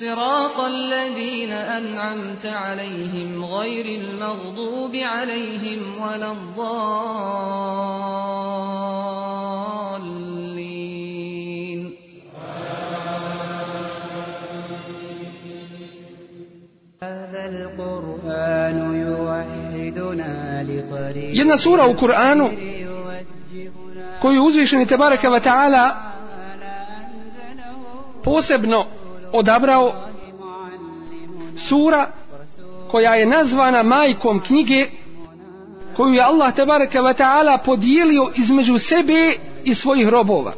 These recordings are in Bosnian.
صراط الذين أنعمت عليهم غير المغضوب عليهم ولا الضالين. هذا القرآن يوحدنا لطريق Jedna sura u Kur'anu يوجهنا koju uzvišeni Tebareke wa ta'ala posebno odabrao sura koja je nazvana majkom knjige koju je Allah tebareke ve taala podijelio između sebe i svojih robova.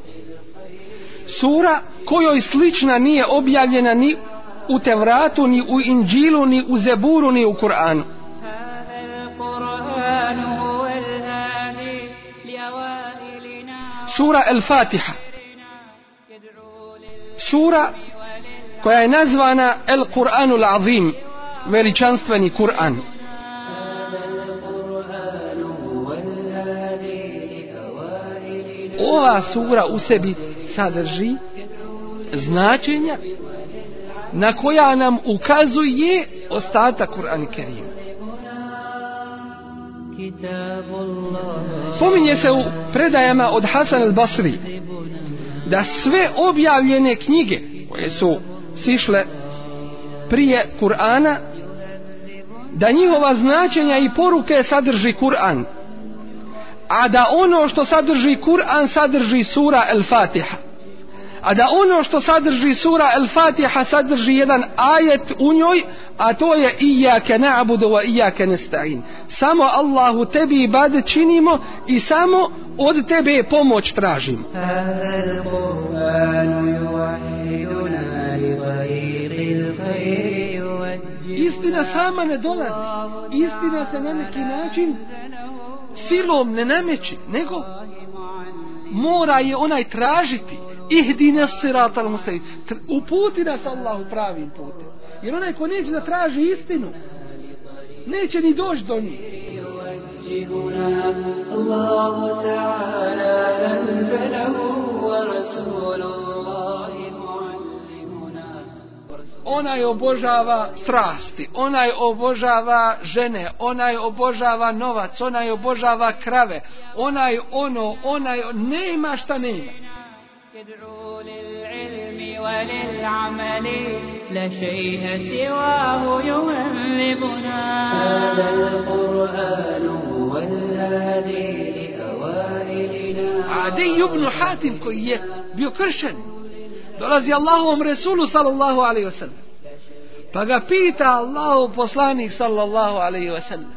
Sura kojoj slična nije objavljena ni u Tevratu, ni u Inđilu, ni u Zeburu, ni u Kur'anu. Sura El Fatiha Sura koja je nazvana El Kur'anul Azim, veličanstveni Kur'an. Ova sura u sebi sadrži značenja na koja nam ukazuje ostatak Kur'an Kerim. Pominje se u predajama od Hasan al-Basri da sve objavljene knjige koje su sišle prije Kur'ana da njihova značenja i poruke sadrži Kur'an a da ono što sadrži Kur'an sadrži sura El-Fatiha. A da ono što sadrži sura El-Fatiha sadrži jedan ajet u njoj a to je Iyake na'budu wa Iyake nesta'in samo Allahu tebi ibadet činimo i samo od tebe pomoć tražimo. istina sama ne dolazi istina se na neki način silom ne nameći nego mora je onaj tražiti ihdina sirata al mustaqim Tr- uputi nas Allahu pravim putem jer onaj ko neće da traži istinu neće ni doći do njih يوجهنا الله تعالى أنزله ورسول onaj obožava strasti, onaj obožava žene, onaj obožava novac, onaj obožava krave, onaj ono, onaj, nema šta nema. يدعو للعلم وللعمل لا شيء سواه يهذبنا هذا القرآن هو الهادي لأوائلنا Adi ibn Hatim koji je bio kršćan, dolazi Allahovom Resulu sallallahu alaihi wasallam. Pa ga pita Allahu poslanik sallallahu alaihi wasallam.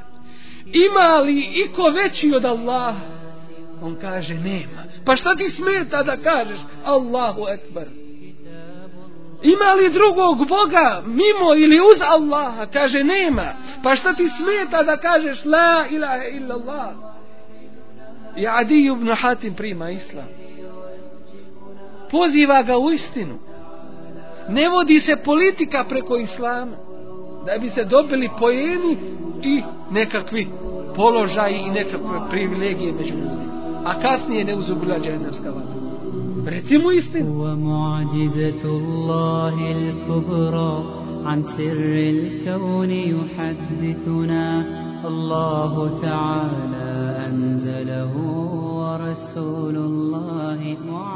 Ima li iko veći od Allaha? On kaže nema. Pa šta ti smeta da kažeš Allahu ekber? Ima li drugog Boga mimo ili uz Allaha? Kaže nema. Pa šta ti smeta da kažeš la ilaha illa Allah? I Adi ibn Hatim prima islam Poziva ga u istinu. Ne vodi se politika preko islama. Da bi se dobili pojeni i nekakvi položaji i nekakve privilegije među ljudima. A kasnije ne uzubila džahennamska vatra. Recimo istinu. هو معجزة الله الكبرى عن سر الكون يحدثنا الله تعالى أنزله ورسول الله معلمنا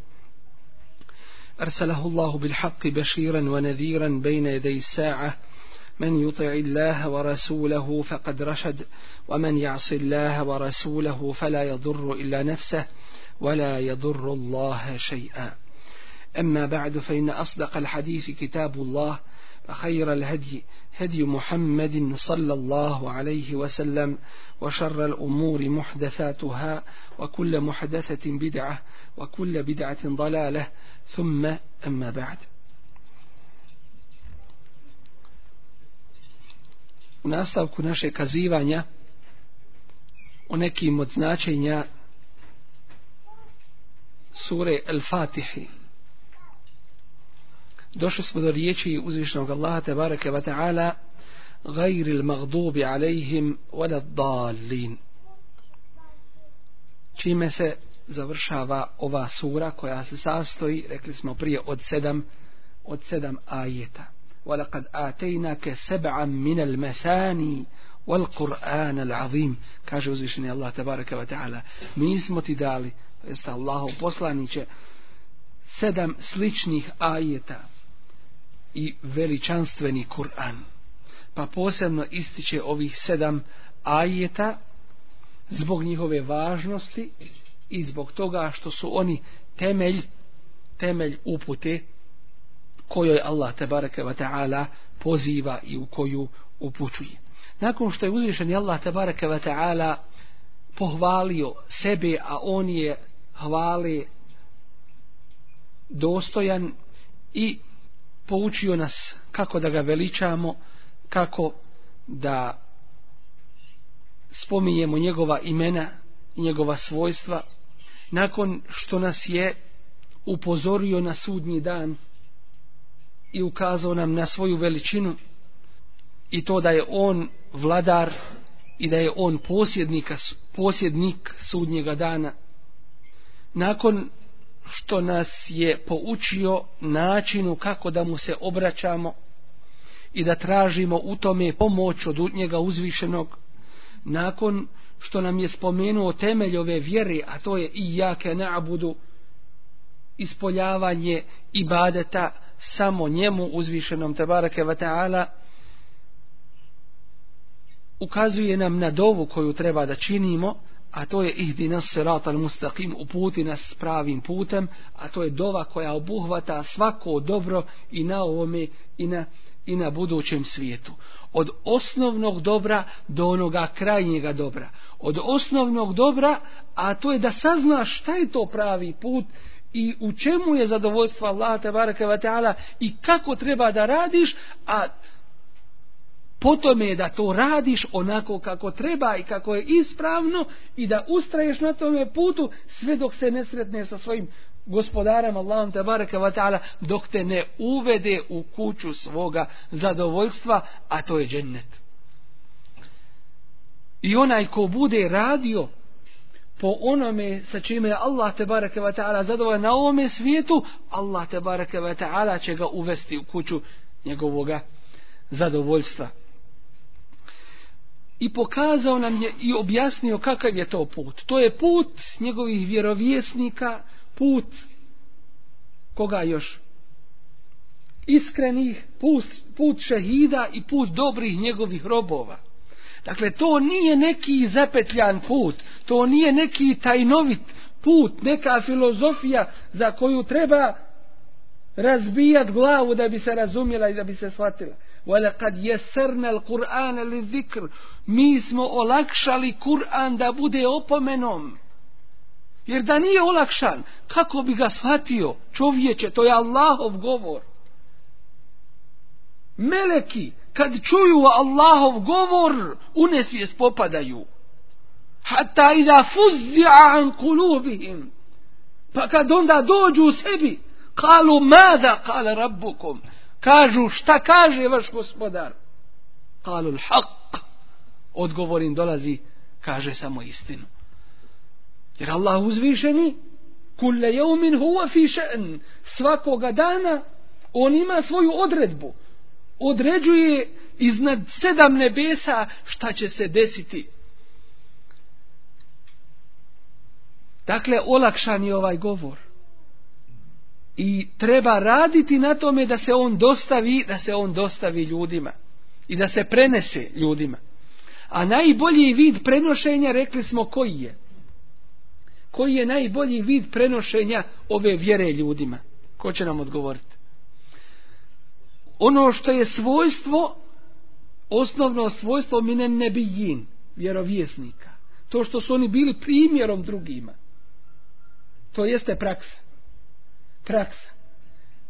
أرسله الله بالحق بشيرا ونذيرا بين يدي الساعة. من يطع الله ورسوله فقد رشد ومن يعص الله ورسوله فلا يضر إلا نفسه ولا يضر الله شيئا. أما بعد فإن أصدق الحديث كتاب الله فخير الهدي هدي محمد صلى الله عليه وسلم وشر الأمور محدثاتها وكل محدثة بدعة وكل بدعة ضلالة ثم أما بعد u nastavku naše kazivanja o nekim od značenja sure El-Fatihi. Došli smo do riječi uzvišnog Allaha tebareke wa ta'ala gajri l-magdubi alejhim wala dalin. Čime se završava ova sura koja se sastoji, rekli smo prije, od sedam, od sedam ajeta. ولقد آتيناك سبعا من المثاني والقرآن العظيم kaže uzvišeni Allah tabaraka wa ta'ala mi smo ti dali jeste Allahu poslaniće sedam sličnih ajeta i veličanstveni Kur'an pa posebno ističe ovih sedam ajeta zbog njihove važnosti i zbog toga što su oni temelj temelj upute kojoj Allah tebareke ve ta'ala poziva i u koju upućuje. Nakon što je uzvišeni Allah tebareke ve ta'ala pohvalio sebe, a on je hvale dostojan i poučio nas kako da ga veličamo, kako da spominjemo njegova imena i njegova svojstva, nakon što nas je upozorio na sudnji dan, i ukazao nam na svoju veličinu i to da je on vladar i da je on posjednika, posjednik sudnjega dana. Nakon što nas je poučio načinu kako da mu se obraćamo i da tražimo u tome pomoć od njega uzvišenog, nakon što nam je spomenuo temelj ove vjere, a to je i jake na'budu, ispoljavanje ibadeta samo njemu uzvišenom tabarake wa ta'ala ukazuje nam na dovu koju treba da činimo a to je ihdi nas sirat al mustaqim uputi nas pravim putem a to je dova koja obuhvata svako dobro i na ovome i na, i na budućem svijetu. Od osnovnog dobra do onoga krajnjega dobra. Od osnovnog dobra a to je da saznaš šta je to pravi put i u čemu je zadovoljstvo Allaha te ve taala i kako treba da radiš a potom je da to radiš onako kako treba i kako je ispravno i da ustraješ na tome putu sve dok se ne sretne sa svojim gospodarem Allahom tebareke ve taala dok te ne uvede u kuću svoga zadovoljstva a to je džennet. I onaj ko bude radio po onome sa čime je Allah te bareke ve taala zadovoljan na ovome svijetu Allah te bareke ve taala će ga uvesti u kuću njegovog zadovoljstva. I pokazao nam je i objasnio kakav je to put. To je put njegovih vjerovjesnika put koga još iskrenih put, put šehida i put dobrih njegovih robova Dakle, to nije neki zapetljan put, to nije neki tajnovit put, neka filozofija za koju treba razbijat glavu da bi se razumjela i da bi se shvatila. Wala kad jesrna al-Qur'an mi smo olakšali Kur'an da bude opomenom. Jer da nije olakšan, kako bi ga shvatio čovječe, to je Allahov govor. Meleki, kad čuju Allahov govor, u nesvijest popadaju. Hatta iza fuzzi'a an kulubihim. Pa kad onda dođu u sebi, kalu mada kala rabbukum. Kažu šta kaže vaš gospodar. Kalu l'haq. Odgovor im dolazi, kaže samo istinu. Jer Allah uzvišeni, kulle jeumin huwa fi še'n. Svakoga dana, on ima svoju odredbu određuje iznad sedam nebesa šta će se desiti. Dakle, olakšan je ovaj govor. I treba raditi na tome da se on dostavi, da se on dostavi ljudima. i da se prenese ljudima. A najbolji vid prenošenja, rekli smo koji je? Koji je najbolji vid prenošenja ove vjere ljudima? Ko će nam odgovoriti? Ono što je svojstvo, osnovno svojstvo mine nebijin, vjerovjesnika. To što su oni bili primjerom drugima. To jeste praksa. Praksa.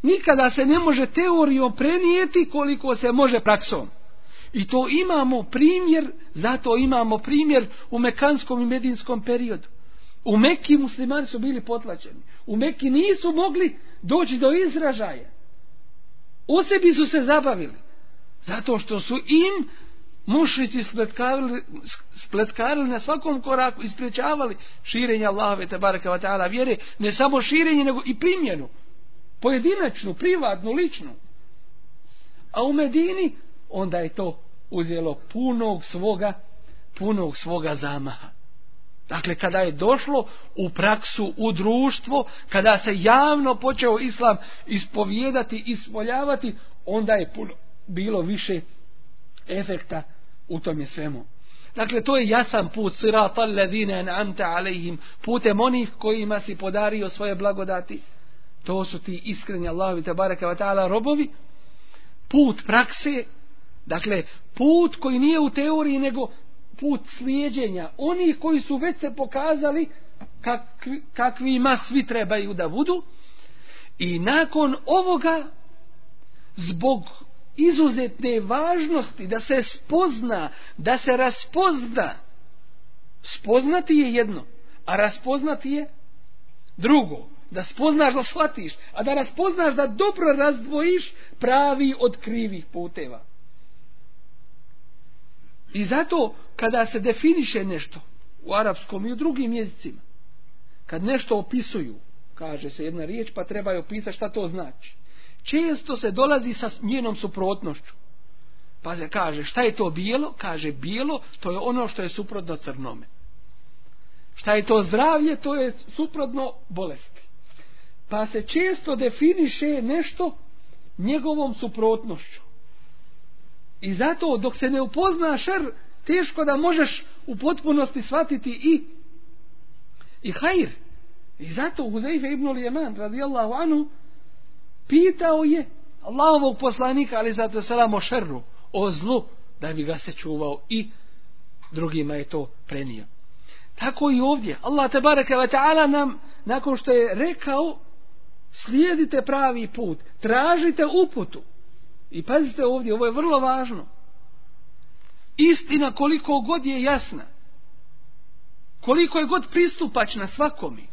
Nikada se ne može teorijom prenijeti koliko se može praksom. I to imamo primjer, zato imamo primjer u mekanskom i medinskom periodu. U Mekki muslimani su bili potlačeni. U Mekki nisu mogli doći do izražaja. U sebi su se zabavili. Zato što su im mušici spletkarili, spletkarili na svakom koraku, ispriječavali širenje Allahove tabaraka wa ta'ala vjere, ne samo širenje, nego i primjenu. Pojedinačnu, privatnu, ličnu. A u Medini onda je to uzelo punog svoga, punog svoga zamaha. Dakle, kada je došlo u praksu, u društvo, kada se javno počeo islam ispovjedati, ispoljavati, onda je puno, bilo više efekta u tom je svemu. Dakle, to je jasan put sirata alladine an'amta alejhim putem onih kojima si podario svoje blagodati. To su ti iskreni Allahovi tabaraka wa ta'ala robovi. Put prakse, dakle, put koji nije u teoriji, nego put slijedjenja. Oni koji su već se pokazali kakvi, kakvima svi trebaju da budu. I nakon ovoga, zbog izuzetne važnosti da se spozna, da se raspozna. Spoznati je jedno, a raspoznati je drugo. Da spoznaš da shvatiš, a da raspoznaš da dobro razdvojiš pravi od krivih puteva. I zato kada se definiše nešto u arapskom i u drugim jezicima, kad nešto opisuju, kaže se jedna riječ, pa treba je opisati šta to znači često se dolazi sa njenom suprotnošću. Pa se kaže, šta je to bijelo? Kaže, bijelo, to je ono što je suprotno crnome. Šta je to zdravlje? To je suprotno bolesti. Pa se često definiše nešto njegovom suprotnošću. I zato, dok se ne upozna šer, teško da možeš u potpunosti shvatiti i i hajr. I zato Huzeife ibn Lijeman, radijallahu anhu, pitao je Allahovog poslanika, ali zato selam o šerru, o zlu, da bi ga se čuvao i drugima je to prenio. Tako i ovdje. Allah te bareke ve taala nam nakon što je rekao slijedite pravi put, tražite uputu. I pazite ovdje, ovo je vrlo važno. Istina koliko god je jasna, koliko je god pristupačna svakomi,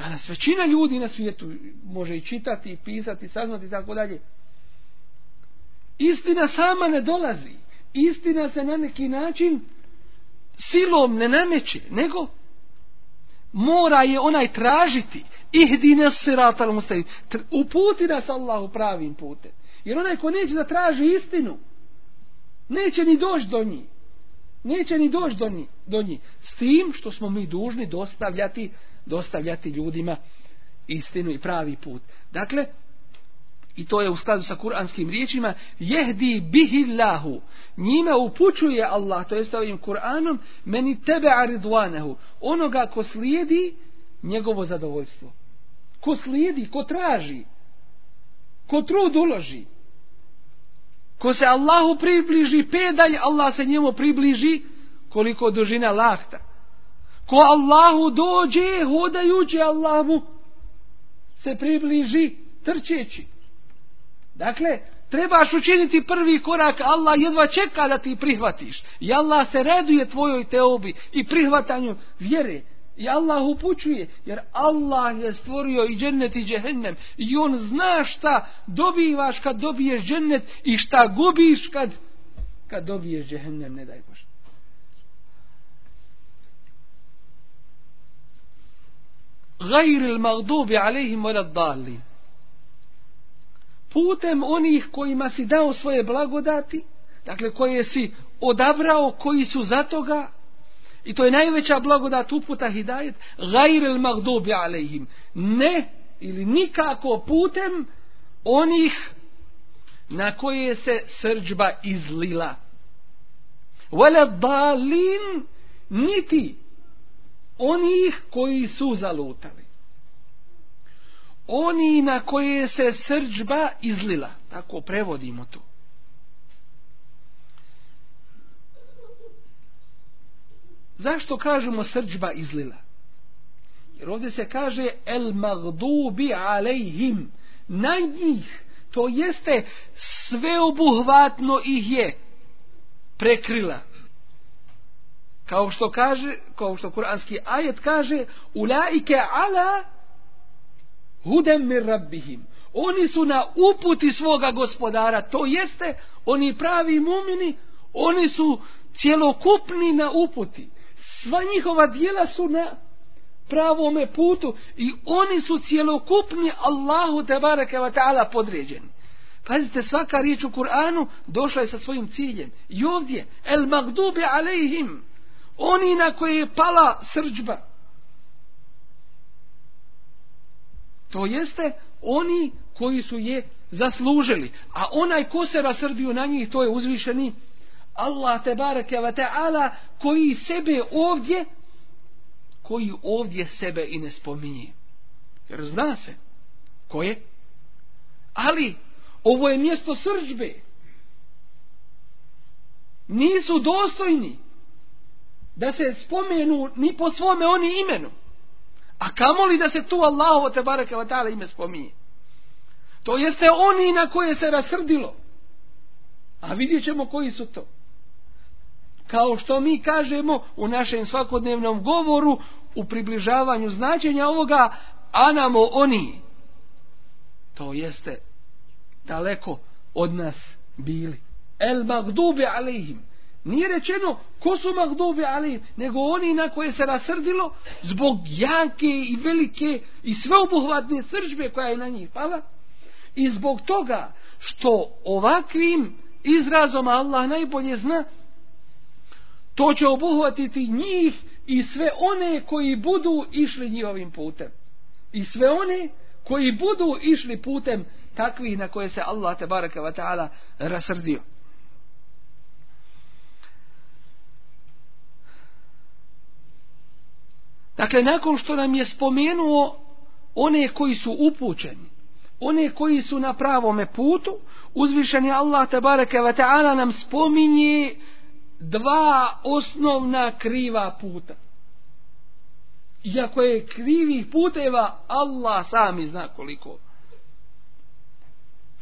Danas većina ljudi na svijetu može i čitati, i pisati, i saznati i tako dalje. Istina sama ne dolazi. Istina se na neki način silom ne nameće, nego mora je onaj tražiti. Ihdine siratal mustavim. Uputi nas Allahu pravim putem. Jer onaj ko neće da traži istinu, neće ni doći do njih. Neće ni doći do njih, do njih. S tim što smo mi dužni dostavljati dostavljati ljudima istinu i pravi put. Dakle, i to je u skladu sa kuranskim riječima, jehdi bihillahu, njime upućuje Allah, to jest ovim Kur'anom, meni tebe aridwanehu, onoga ko slijedi njegovo zadovoljstvo. Ko slijedi, ko traži, ko trud uloži, ko se Allahu približi pedalj, Allah se njemu približi koliko dužina lahta ko Allahu dođe hodajući Allahu se približi trčeći. Dakle, trebaš učiniti prvi korak, Allah jedva čeka da ti prihvatiš. I Allah se reduje tvojoj teobi i prihvatanju vjere. I Allah upućuje, jer Allah je stvorio i džennet i džehennem. I on zna šta dobivaš kad dobiješ džennet i šta gubiš kad, kad dobiješ džehennem, ne daj Bože. gajri il magdubi alehim vada dali. Putem onih kojima si dao svoje blagodati, dakle koje si odabrao, koji su za toga, i to je najveća blagodat uputa hidajet, gajri il magdubi alehim. Ne, ili nikako putem onih na koje se srđba izlila. Vele dalin niti onih koji su zalutali. Oni na koje se srđba izlila. Tako prevodimo to. Zašto kažemo srđba izlila? Jer ovdje se kaže el magdubi alejhim. Na njih, to jeste sveobuhvatno ih je prekrila. Kao što kaže, kao što kuranski ajet kaže, ulaike ala hudem mir rabbihim. Oni su na uputi svoga gospodara, to jeste, oni pravi mumini, oni su cjelokupni na uputi. Sva njihova dijela su na pravome putu i oni su cjelokupni Allahu te bareke ve ta'ala podređeni. Pazite, svaka riječ u Kur'anu došla je sa svojim ciljem. I ovdje, el magdubi alejhim, oni na koje je pala srđba. To jeste, oni koji su je zaslužili. A onaj ko se rasrdio na njih, to je uzvišeni Allah te bareke ve ta'ala koji sebe ovdje koji ovdje sebe i ne spominje. Jer zna se ko je. Ali ovo je mjesto srđbe. Nisu dostojni da se spomenu ni po svome oni imenu. A kamoli da se tu Allahovo te bareke ve ta'ala ime spominje. To jeste oni na koje se rasrdilo. A vidjet ćemo koji su to. Kao što mi kažemo u našem svakodnevnom govoru, u približavanju značenja ovoga, anamo oni. To jeste daleko od nas bili. El magdubi alihim. Nije rečeno ko su magdubi Ali, nego oni na koje se rasrdilo zbog jake i velike i sveobuhvatne sržbe koja je na njih pala. I zbog toga što ovakvim izrazom Allah najbolje zna, to će obuhvatiti njih i sve one koji budu išli njihovim putem. I sve one koji budu išli putem takvih na koje se Allah te baraka wa ta'ala rasrdio. Dakle, nakon što nam je spomenuo one koji su upućeni, one koji su na pravome putu, uzvišeni Allah te baraka wa ta'ala nam spominje dva osnovna kriva puta. Iako je krivih puteva, Allah sami zna koliko.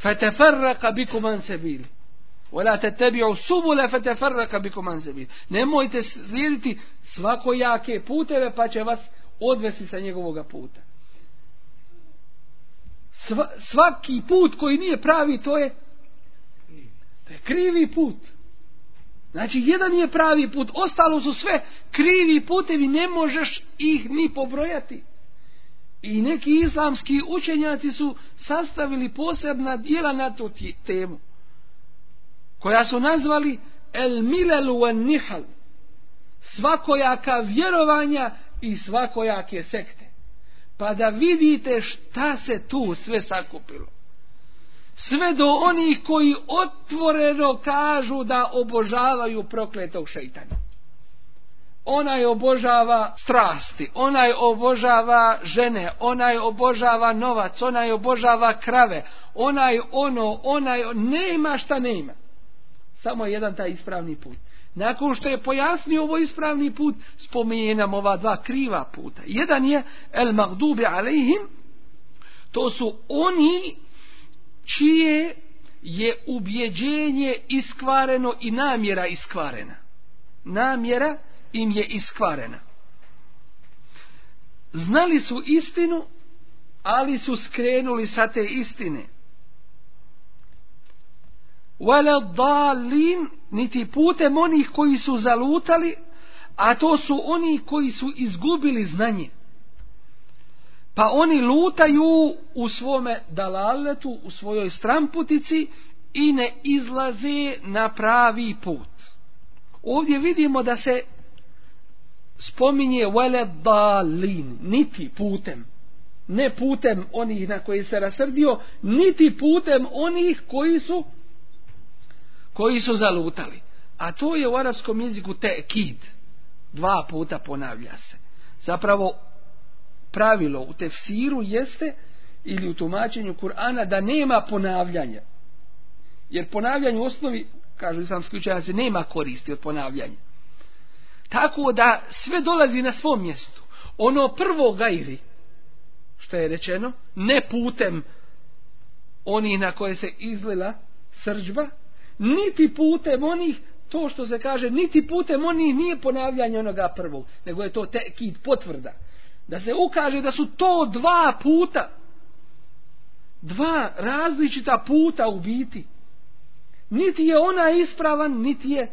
Feteferraka bikum an sebili. Wala tattabi'u subula feteferraka bikum an sabil. Nemojte slijediti svakojake puteve, pa će vas odvesti sa njegovog puta. Sva, svaki put koji nije pravi, to je to je krivi put. Znači, jedan je pravi put, ostalo su sve krivi putevi, ne možeš ih ni pobrojati. I neki islamski učenjaci su sastavili posebna dijela na tu temu, koja su nazvali El Milelu en Nihal, svakojaka vjerovanja i svakojake sekte. Pa da vidite šta se tu sve sakupilo sve do onih koji otvoreno kažu da obožavaju prokletog šeitana. Onaj obožava strasti, onaj obožava žene, onaj obožava novac, onaj obožava krave, onaj ono, onaj, nema šta nema. Samo jedan taj ispravni put. Nakon što je pojasnio ovo ispravni put, spominje nam ova dva kriva puta. Jedan je el magdubi alejhim, to su oni čije je ubjeđenje iskvareno i namjera iskvarena. Namjera im je iskvarena. Znali su istinu, ali su skrenuli sa te istine. Wala dalin, niti putem onih koji su zalutali, a to su oni koji su izgubili znanje. Pa oni lutaju u svome dalaletu, u svojoj stramputici i ne izlaze na pravi put. Ovdje vidimo da se spominje vele dalin, niti putem. Ne putem onih na koji se rasrdio, niti putem onih koji su koji su zalutali. A to je u arapskom jeziku te'kid. Dva puta ponavlja se. Zapravo pravilo u tefsiru jeste ili u tumačenju Kur'ana da nema ponavljanja. Jer ponavljanje u osnovi, kažu islamski učenjaci, nema koristi od ponavljanja. Tako da sve dolazi na svom mjestu. Ono prvo gajri, što je rečeno, ne putem oni na koje se izlila srđba, niti putem onih, to što se kaže, niti putem onih nije ponavljanje onoga prvog, nego je to tekid potvrda. Da se ukaže da su to dva puta, dva različita puta u biti. Niti je ona ispravan, niti je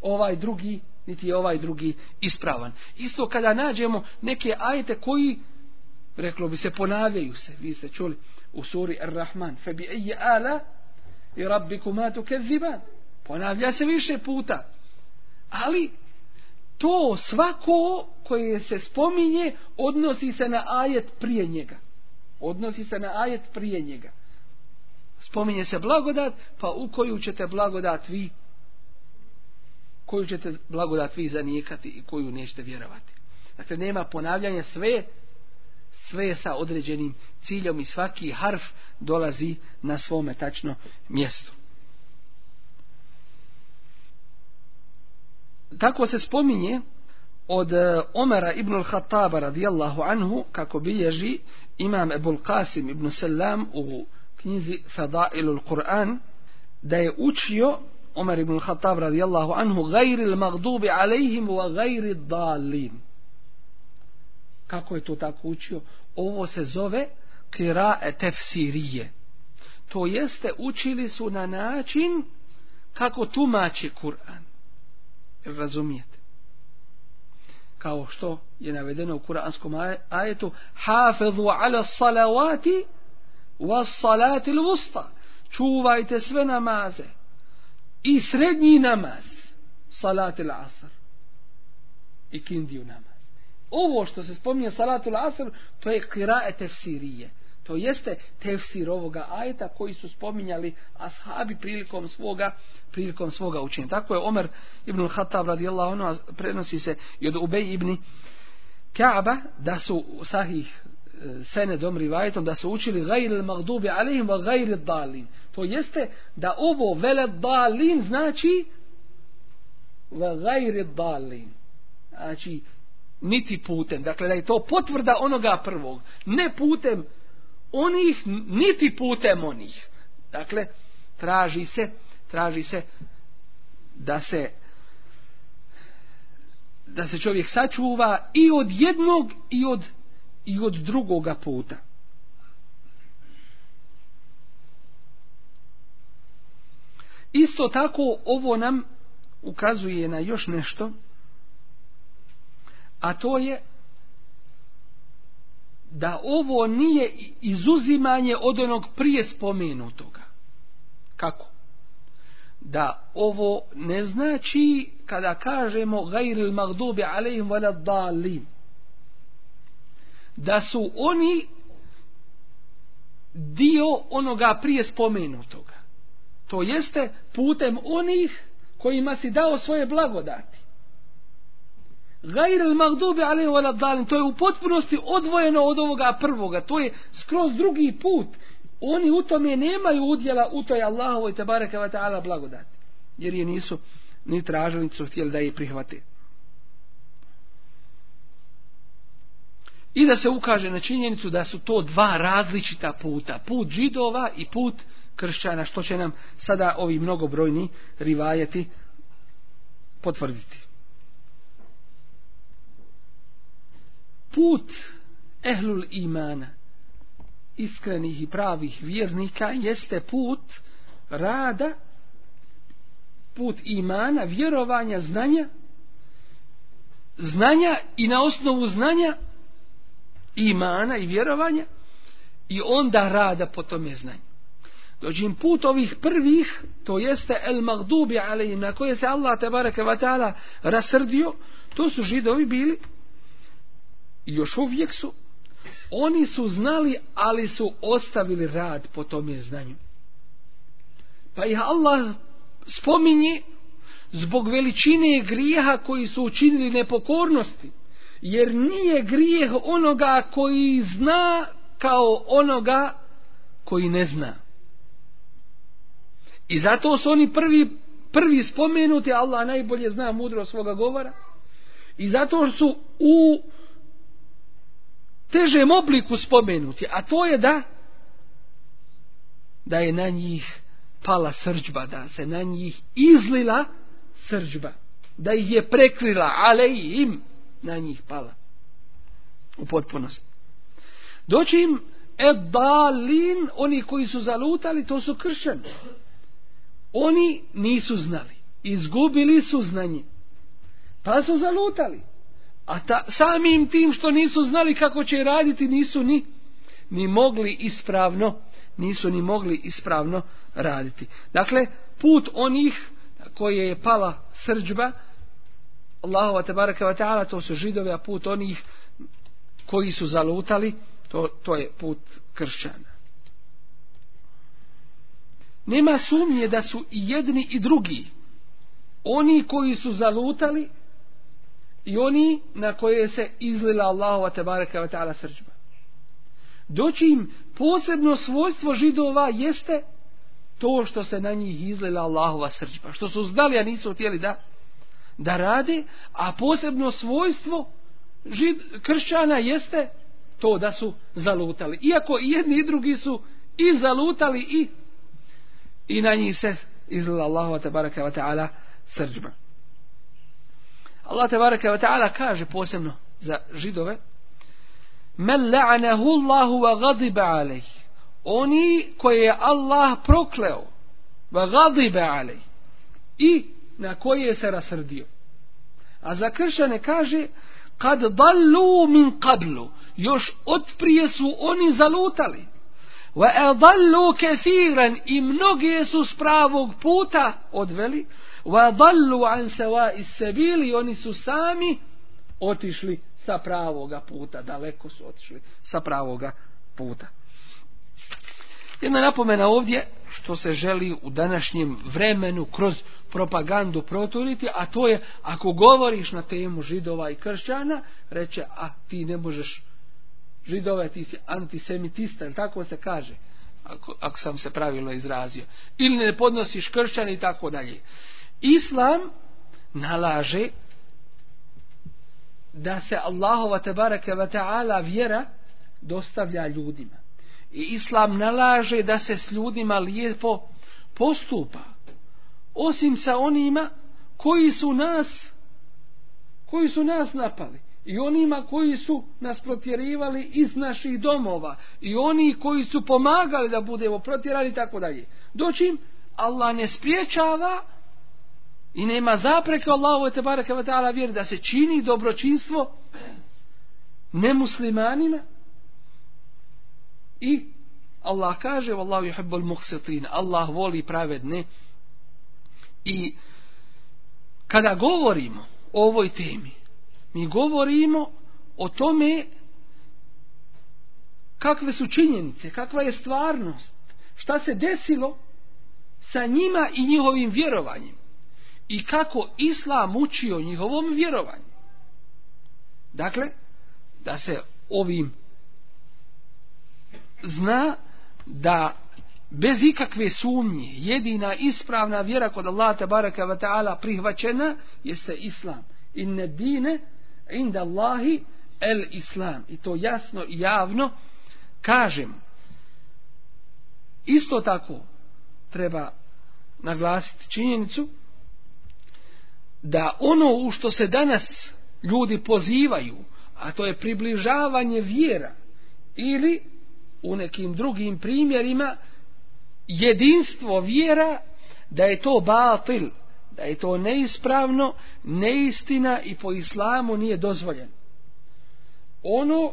ovaj drugi, niti je ovaj drugi ispravan. Isto kada nađemo neke ajete koji, reklo bi se, ponavljaju se, vi ste čuli u suri Ar-Rahman, fe bi eji ala i rabbi kumatu. Ponavlja se više puta. Ali to svako koje se spominje odnosi se na ajet prije njega. Odnosi se na ajet prije njega. Spominje se blagodat, pa u koju ćete blagodat vi koju ćete blagodat vi zanijekati i koju nećete vjerovati. Dakle, nema ponavljanja sve, sve sa određenim ciljom i svaki harf dolazi na svome tačno mjestu. Tako se spominje od e, Omara ibn al-Khattaba radijallahu anhu kako bilježi imam Ebul Qasim ibn Salam u knjizi Fadailul Kur'an da je učio Omar ibn al-Khattab radijallahu anhu gajri al-magdubi alejhim wa gajri dalin kako je to tako učio? Ovo se zove kirae tefsirije. To jeste učili su na način kako tumači Kur'an razumijete. Kao što je navedeno u kuranskom ajetu hafidhu ala salavati wa salati l-vusta čuvajte sve namaze i srednji namaz salati l-asr i kindiju namaz. Ovo što se spominje salatu l-asr to je kirae tefsirije. To jeste tefsir ovoga ajeta koji su spominjali ashabi prilikom svoga prilikom svoga učenja. Tako je Omer ibn Khattab radijallahu anhu prenosi se i od Ubej ibn Ka'ba da su sahih sene senedom rivajetom da su učili gajri magdubi alihim wa gajri dalin. To jeste da ovo vele dalin znači wa gajri dalin. Znači niti putem. Dakle da je to potvrda onoga prvog. Ne putem onih niti putem onih. Dakle, traži se, traži se da se da se čovjek sačuva i od jednog i od i od drugoga puta. Isto tako ovo nam ukazuje na još nešto, a to je da ovo nije izuzimanje od onog prije spomenutoga. Kako? Da ovo ne znači kada kažemo gajril magdubi alejim vala dalim. Da su oni dio onoga prije spomenutoga. To jeste putem onih kojima si dao svoje blagodati gajr al magdubi alaihi wa dalin, to je u potpunosti odvojeno od ovoga prvoga, to je skroz drugi put. Oni u tome nemaju udjela u toj Allahovoj i tabaraka wa ta'ala blagodati. Jer je nisu ni tražili, nisu htjeli da je prihvate. I da se ukaže na činjenicu da su to dva različita puta. Put židova i put kršćana, što će nam sada ovi mnogobrojni rivajeti potvrditi. Put ehlul imana iskrenih i pravih vjernika jeste put rada put imana vjerovanja znanja znanja i na osnovu znanja imana i vjerovanja i onda rada po tome znanju. Dođim put ovih prvih to jeste el magdubi alejim na koje se Allah tebareke wa ta'ala rasrdio to su židovi bili još uvijek su, oni su znali, ali su ostavili rad po tom znanju. Pa ih Allah spominje zbog veličine grijeha koji su učinili nepokornosti. Jer nije grijeh onoga koji zna kao onoga koji ne zna. I zato su oni prvi, prvi spomenuti, Allah najbolje zna mudro svoga govora. I zato su u težem obliku spomenuti, a to je da da je na njih pala srđba, da se na njih izlila srđba, da ih je prekrila, ale im na njih pala u potpunosti. Doći im edalin, oni koji su zalutali, to su kršćani. Oni nisu znali, izgubili su znanje, pa su zalutali. A ta, samim tim što nisu znali kako će raditi, nisu ni, ni mogli ispravno, nisu ni mogli ispravno raditi. Dakle, put onih koje je pala srđba, Allahova tebaraka wa ta'ala, to su židovi, a put onih koji su zalutali, to, to je put kršćana. Nema sumnje da su i jedni i drugi, oni koji su zalutali, i oni na koje se izlila Allahova tebareka ve ta'ala srđba. Doći im posebno svojstvo židova jeste to što se na njih izlila Allahova srđba. Što su znali, a nisu htjeli da, da rade, a posebno svojstvo žid, kršćana jeste to da su zalutali. Iako i jedni i drugi su i zalutali i, i na njih se izlila Allahova tebareka ve ta'ala srđba. Allah te bareke ve ta'ala kaže posebno za židove Men la'anahu Allahu wa ghadiba alayh. Oni koje je Allah prokleo wa ghadiba alayh i na koje se rasrdio. A za kršćane kaže kad dallu min qablu još otprije su oni zalutali wa adallu kaseeran i mnoge su s pravog puta odveli وَضَلُّوا عَنْ سَوَاءِ السَّبِيلِ oni su sami otišli sa pravoga puta, daleko su otišli sa pravoga puta. Jedna napomena ovdje, što se želi u današnjem vremenu kroz propagandu proturiti, a to je, ako govoriš na temu židova i kršćana, reče, a ti ne možeš židove, ti si antisemitista, ili tako se kaže, ako, ako sam se pravilno izrazio. Ili ne podnosiš kršćan i tako dalje. Islam nalaže da se Allahova tebareke ve taala vjera dostavlja ljudima. I Islam nalaže da se s ljudima lijepo postupa. Osim sa onima koji su nas koji su nas napali i onima koji su nas protjerivali iz naših domova i oni koji su pomagali da budemo protjerani i tako dalje. Dočim Allah ne spriječava I nema zapreke Allahu te bareke ve taala vjeri da se čini dobročinstvo nemuslimanima. I Allah kaže wallahu yuhibbul muqsitin. Allah voli pravedne. I kada govorimo o ovoj temi, mi govorimo o tome kakve su činjenice, kakva je stvarnost, šta se desilo sa njima i njihovim vjerovanjem i kako islam učio njihovom vjerovanju. Dakle, da se ovim zna da bez ikakve sumnje jedina ispravna vjera kod Allaha tabaraka ve ta'ala prihvaćena jeste islam. Inne dine inda Allahi el islam. I to jasno i javno kažem. Isto tako treba naglasiti činjenicu da ono u što se danas ljudi pozivaju, a to je približavanje vjera, ili u nekim drugim primjerima jedinstvo vjera, da je to batil, da je to neispravno, neistina i po islamu nije dozvoljeno. Ono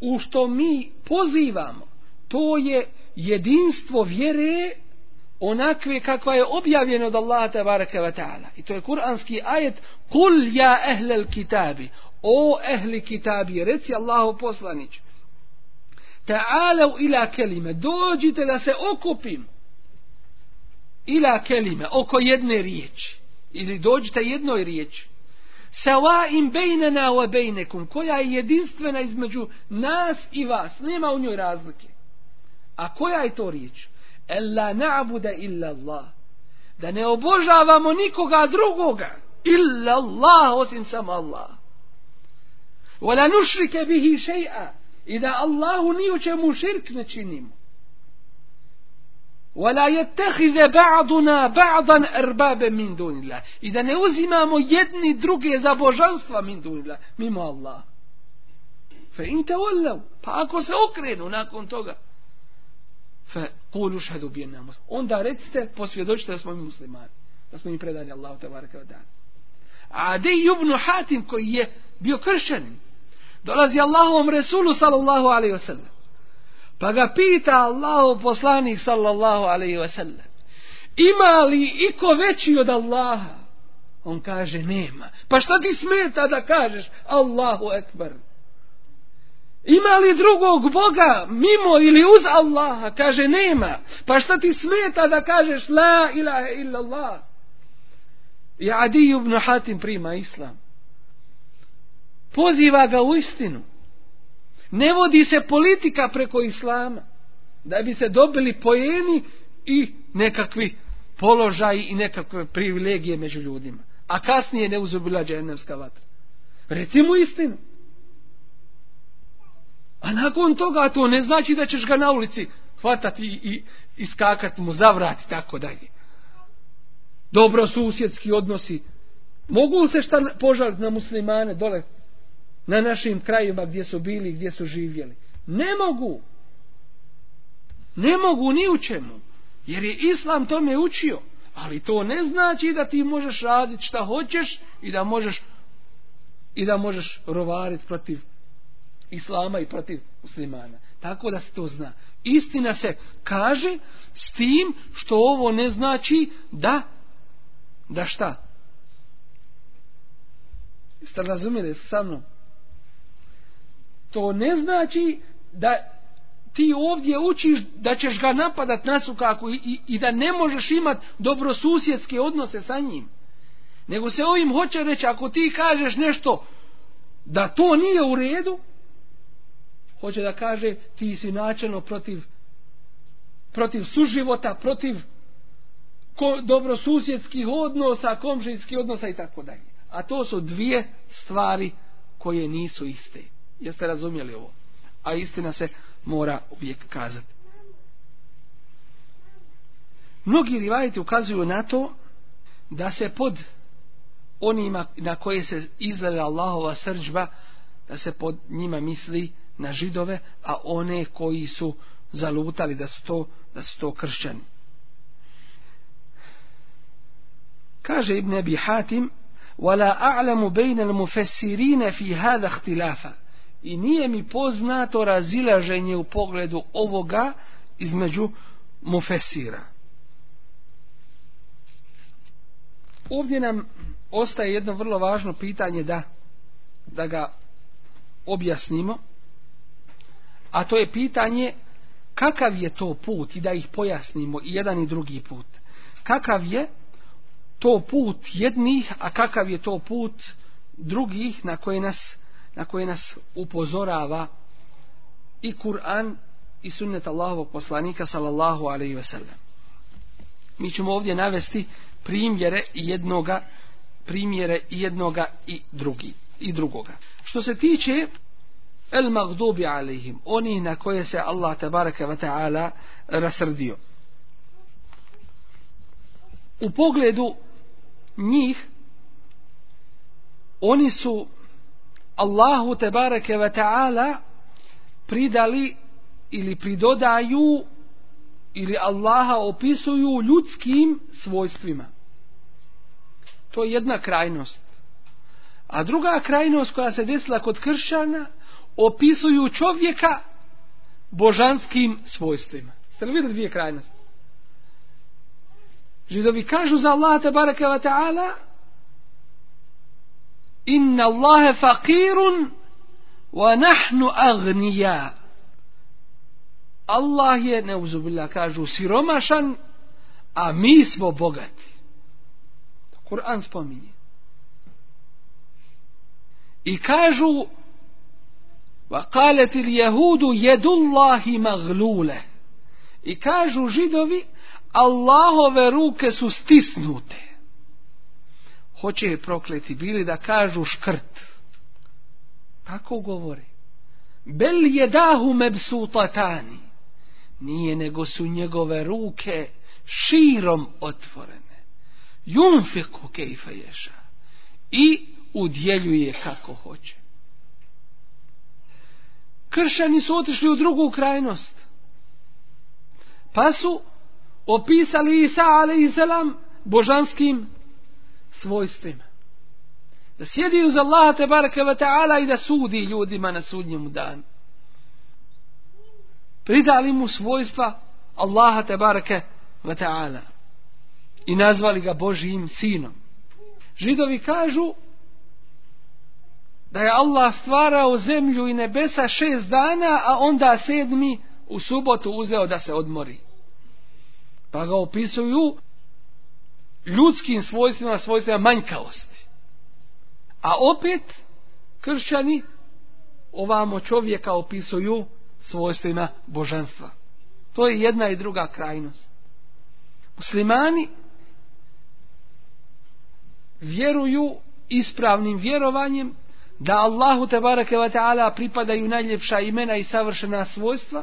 u što mi pozivamo, to je jedinstvo vjere onakve kakva je objavljena od Allaha tabaraka wa ta'ala. I to je kuranski ajet Kul ja ehlel kitabi O ehli kitabi Reci Allahu poslanić Ta'alav ila kelime Dođite da se okupim ila kelime, oko jedne riječi, ili dođite jednoj riječi, sawa im bejnena wa bejnekum, koja je jedinstvena između nas i vas, nema u njoj razlike. A koja je to riječ? Ella na'buda illa Allah. Da ne obožavamo nikoga drugoga, illa Allah, osim samo Allah. Wala nušrike bihi še'a, i da Allahu ni u čemu širk ne činimo. ولا يتخذ بعضنا بعضا اربابا من دون الله اذا ne uzimamo jedni druge za božanstva min dun Allah mimo Allah fa in tawallu pa ako se okrenu nakon toga fa qulu shahadu bi anna muslimun onda recite posvjedočite da smo mi muslimani da smo mi predani Allahu te bareke ve taala Adi ibn Hatim koji je bio kršćanin dolazi Allahovom Resulu sallallahu alaihi wa sallam Pa ga pita Allahov poslanik sallallahu alaihi wa sallam. Ima li iko veći od Allaha? On kaže nema. Pa šta ti smeta da kažeš Allahu ekber? Ima li drugog Boga mimo ili uz Allaha? Kaže nema. Pa šta ti smeta da kažeš la ilaha illa Allah? I Adi ibn Hatim prima islam. Poziva ga u istinu. Ne vodi se politika preko islama. Da bi se dobili pojeni i nekakvi položaj i nekakve privilegije među ljudima. A kasnije ne uzubila dženevska vatra. Recimo istinu. A nakon toga to ne znači da ćeš ga na ulici hvatati i iskakati mu zavrati tako dalje. Dobro susjedski odnosi. Mogu se šta požaliti na muslimane dole na našim krajima gdje su bili, gdje su živjeli. Ne mogu. Ne mogu ni u čemu. Jer je Islam tome učio. Ali to ne znači da ti možeš raditi šta hoćeš i da možeš i da možeš rovariti protiv Islama i protiv muslimana. Tako da se to zna. Istina se kaže s tim što ovo ne znači da da šta? Ste razumijeli sa mnom? to ne znači da ti ovdje učiš da ćeš ga napadat na sukaku i, i, i da ne možeš imat dobrosusjedske odnose sa njim. Nego se ovim hoće reći, ako ti kažeš nešto da to nije u redu, hoće da kaže ti si načelno protiv protiv suživota, protiv ko, dobrosusjedskih odnosa, komšinskih odnosa i tako dalje. A to su dvije stvari koje nisu iste. Jeste razumjeli ovo? A istina se mora uvijek kazati. Mnogi rivajiti ukazuju na to da se pod onima na koje se izgleda Allahova srđba, da se pod njima misli na židove, a one koji su zalutali da su to, da su to kršćani. Kaže Ibn Abi Hatim, وَلَا أَعْلَمُ بَيْنَ الْمُفَسِّرِينَ فِي هَذَا اخْتِلَافًا i nije mi poznato razilaženje u pogledu ovoga između mufesira. Ovdje nam ostaje jedno vrlo važno pitanje da, da ga objasnimo, a to je pitanje kakav je to put i da ih pojasnimo i jedan i drugi put. Kakav je to put jednih, a kakav je to put drugih na koje nas na koje nas upozorava i Kur'an i sunnet Allahovog poslanika sallallahu alaihi ve sellem. Mi ćemo ovdje navesti primjere jednoga primjere jednoga i drugi i drugoga. Što se tiče el magdubi alihim, oni na koje se Allah tabaraka wa ta'ala rasrdio. U pogledu njih oni su Allahu tabaraka wa taala pridali ili pridodaju ili Allaha opisuju ljudskim svojstvima. To je jedna krajnost. A druga krajnost koja se desila kod kršćana opisuju čovjeka božanskim svojstvima. Ste li vidjeli dvije krajnosti? Židovi kažu za Allaha te bareke taala inna Allahe faqirun wa nahnu agnija. Allah je, neuzubillah, kažu, siromašan, a mi smo bogati. Kur'an spominje. I kažu وقالت اليهود يد الله مغلوله I kažu židovi Allahove ruke su stisnute. Hoće je prokleti bili da kažu škrt. Kako govori? Bel je dahu mebsutatani. Nije nego su njegove ruke širom otvorene. Junfiku kejfe ješa. I udjeljuje kako hoće. Kršani su otišli u drugu krajnost. Pa su opisali Isa a.s. božanskim svojstvima. Da sjedi uz Allaha te baraka wa ta'ala i da sudi ljudima na sudnjemu danu. Pridali mu svojstva Allaha te baraka wa ta'ala. I nazvali ga Božijim sinom. Židovi kažu da je Allah stvarao zemlju i nebesa šest dana, a onda sedmi u subotu uzeo da se odmori. Pa ga opisuju ljudskim svojstvima, svojstvima manjkavosti. A opet kršćani ovamo čovjeka opisuju svojstvima božanstva. To je jedna i druga krajnost. Muslimani vjeruju ispravnim vjerovanjem da Allahu te bareke ve taala pripadaju najljepša imena i savršena svojstva.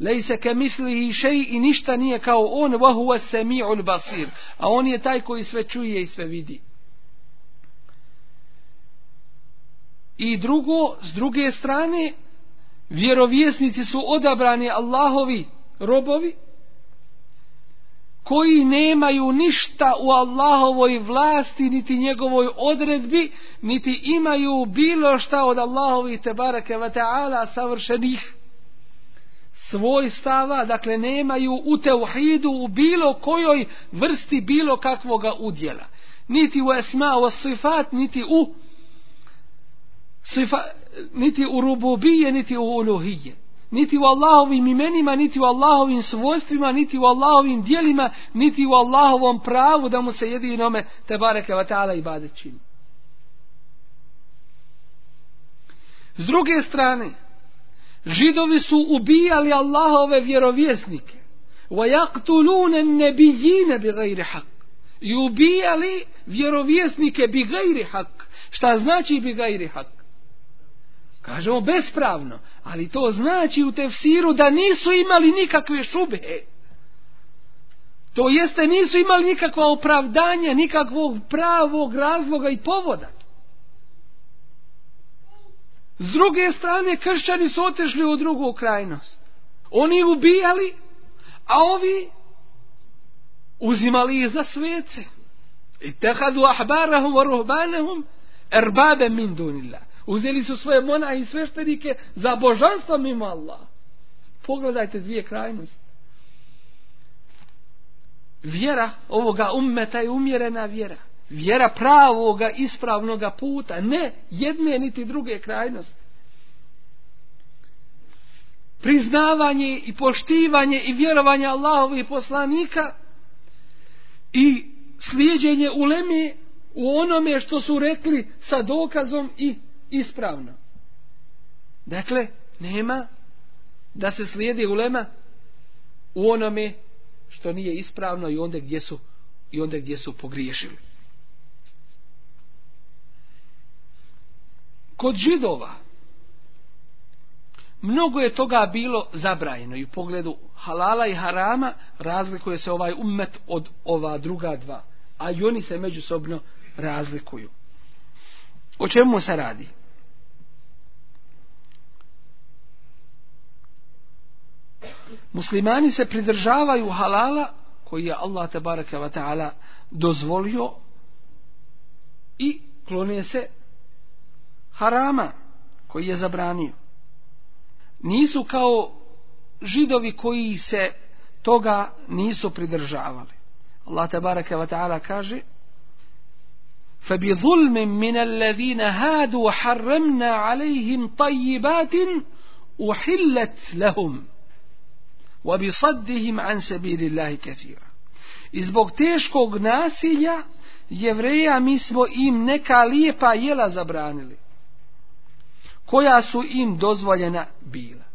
Lejse ke mislihi šej i ništa nije kao on wa huwa samiul basir. A on je taj koji sve čuje i sve vidi. I drugo s druge strane vjerovjesnici su odabrani Allahovi robovi koji nemaju ništa u Allahovoj vlasti, niti njegovoj odredbi, niti imaju bilo šta od Allahovih tebareke ve ta'ala savršenih svojstava, dakle nemaju u teuhidu u bilo kojoj vrsti bilo kakvoga udjela. Niti u esma u sifat, niti u sifa, niti u rububije, niti u uluhije niti u Allahovim imenima, niti u Allahovim svojstvima, niti u Allahovim dijelima, niti u Allahovom pravu da mu se jedinome te bareke wa ta'ala i bade čini. S druge strane, židovi su ubijali Allahove vjerovjesnike. Wa yaqtuluna an-nabiyina. I ubijali vjerovjesnike bighayri hak. Šta znači bighayri hak? Kažemo bespravno, ali to znači u tefsiru da nisu imali nikakve šube. To jeste nisu imali nikakva opravdanja, nikakvog pravog razloga i povoda. S druge strane, kršćani su otešli u drugu krajnost. Oni ubijali, a ovi uzimali za svece. I tehadu ahbarahum wa ruhbanahum erbabe min dunillah. Uzeli su svoje mona i sveštenike za božanstvo mimo Allah. Pogledajte dvije krajnosti. Vjera ovoga ummeta je umjerena vjera. Vjera pravoga, ispravnoga puta. Ne jedne niti druge krajnosti. Priznavanje i poštivanje i vjerovanje Allahovi poslanika i slijedjenje uleme u onome što su rekli sa dokazom i ispravno. Dakle, nema da se slijedi ulema u onome što nije ispravno i onda gdje su i onda gdje su pogriješili. Kod židova mnogo je toga bilo zabrajeno i u pogledu halala i harama razlikuje se ovaj ummet od ova druga dva, a i oni se međusobno razlikuju. O čemu se radi? muslimani se pridržavaju halala koji je Allah tabaraka wa ta'ala dozvolio i klone se harama koji je zabranio. Nisu kao židovi koji se toga nisu pridržavali. Allah tabaraka wa ta'ala kaže فبظلم من الذين هادوا حرمنا عليهم طيبات أحلت لهم وبصدهم عن سبيل الله كثيرا I zbog teškog nasilja jevreja mi smo im neka lijepa jela zabranili. Koja su im dozvoljena bila.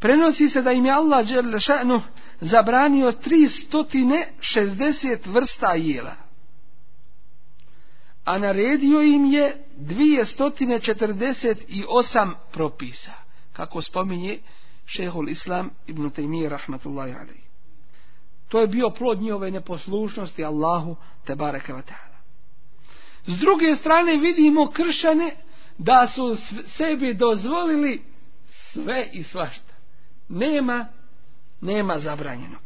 Prenosi se da im je Allah Đerlešanu zabranio 360 vrsta jela. A naredio im je 248 propisa. Kako spominje šehol Islam ibn Taymiye rahmatullahi alaihi. To je bio plod njihove neposlušnosti Allahu te bareke wa ta'ala. S druge strane vidimo kršane da su sebi dozvolili sve i svašta. Nema, nema zabranjenog.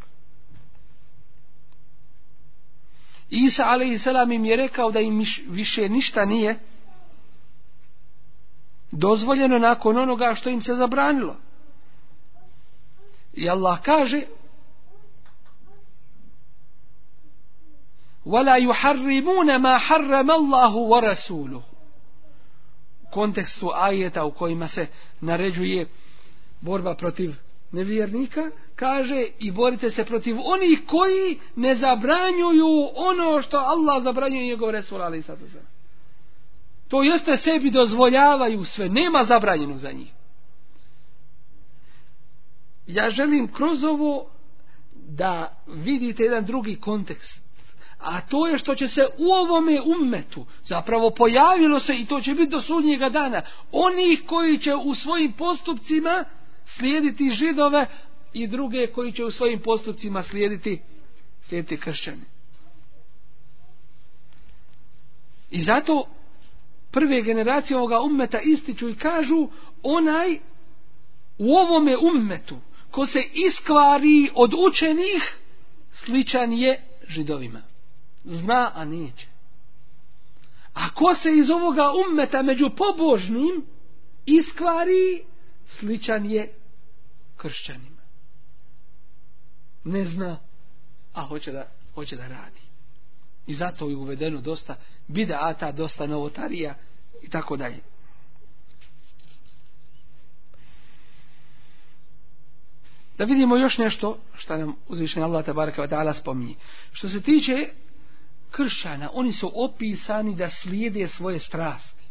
Isa a.s. im je rekao da im više ništa nije dozvoljeno nakon onoga što im se zabranilo. I Allah kaže وَلَا يُحَرِّمُونَ مَا حَرَّمَ اللَّهُ وَرَسُولُهُ u kontekstu ajeta u kojima se naređuje borba protiv nevjernika, kaže i borite se protiv onih koji ne zabranjuju ono što Allah zabranjuje njegov Resul ali sad za. To jeste sebi dozvoljavaju sve, nema zabranjeno za njih. Ja želim kroz ovo da vidite jedan drugi kontekst. A to je što će se u ovome ummetu zapravo pojavilo se i to će biti do sudnjega dana. Onih koji će u svojim postupcima slijediti židove i druge koji će u svojim postupcima slijediti slijediti kršćane. I zato prve generacije ovoga ummeta ističu i kažu onaj u ovome ummetu ko se iskvari od učenih sličan je židovima. Zna, a neće. A ko se iz ovoga ummeta među pobožnim iskvari sličan je kršćanima. Ne zna, a hoće da, hoće da radi. I zato je uvedeno dosta bideata, dosta novotarija i tako dalje. Da vidimo još nešto što nam uzvišenje Allah tabaraka wa ta'ala spominje. Što se tiče kršćana, oni su opisani da slijede svoje strasti.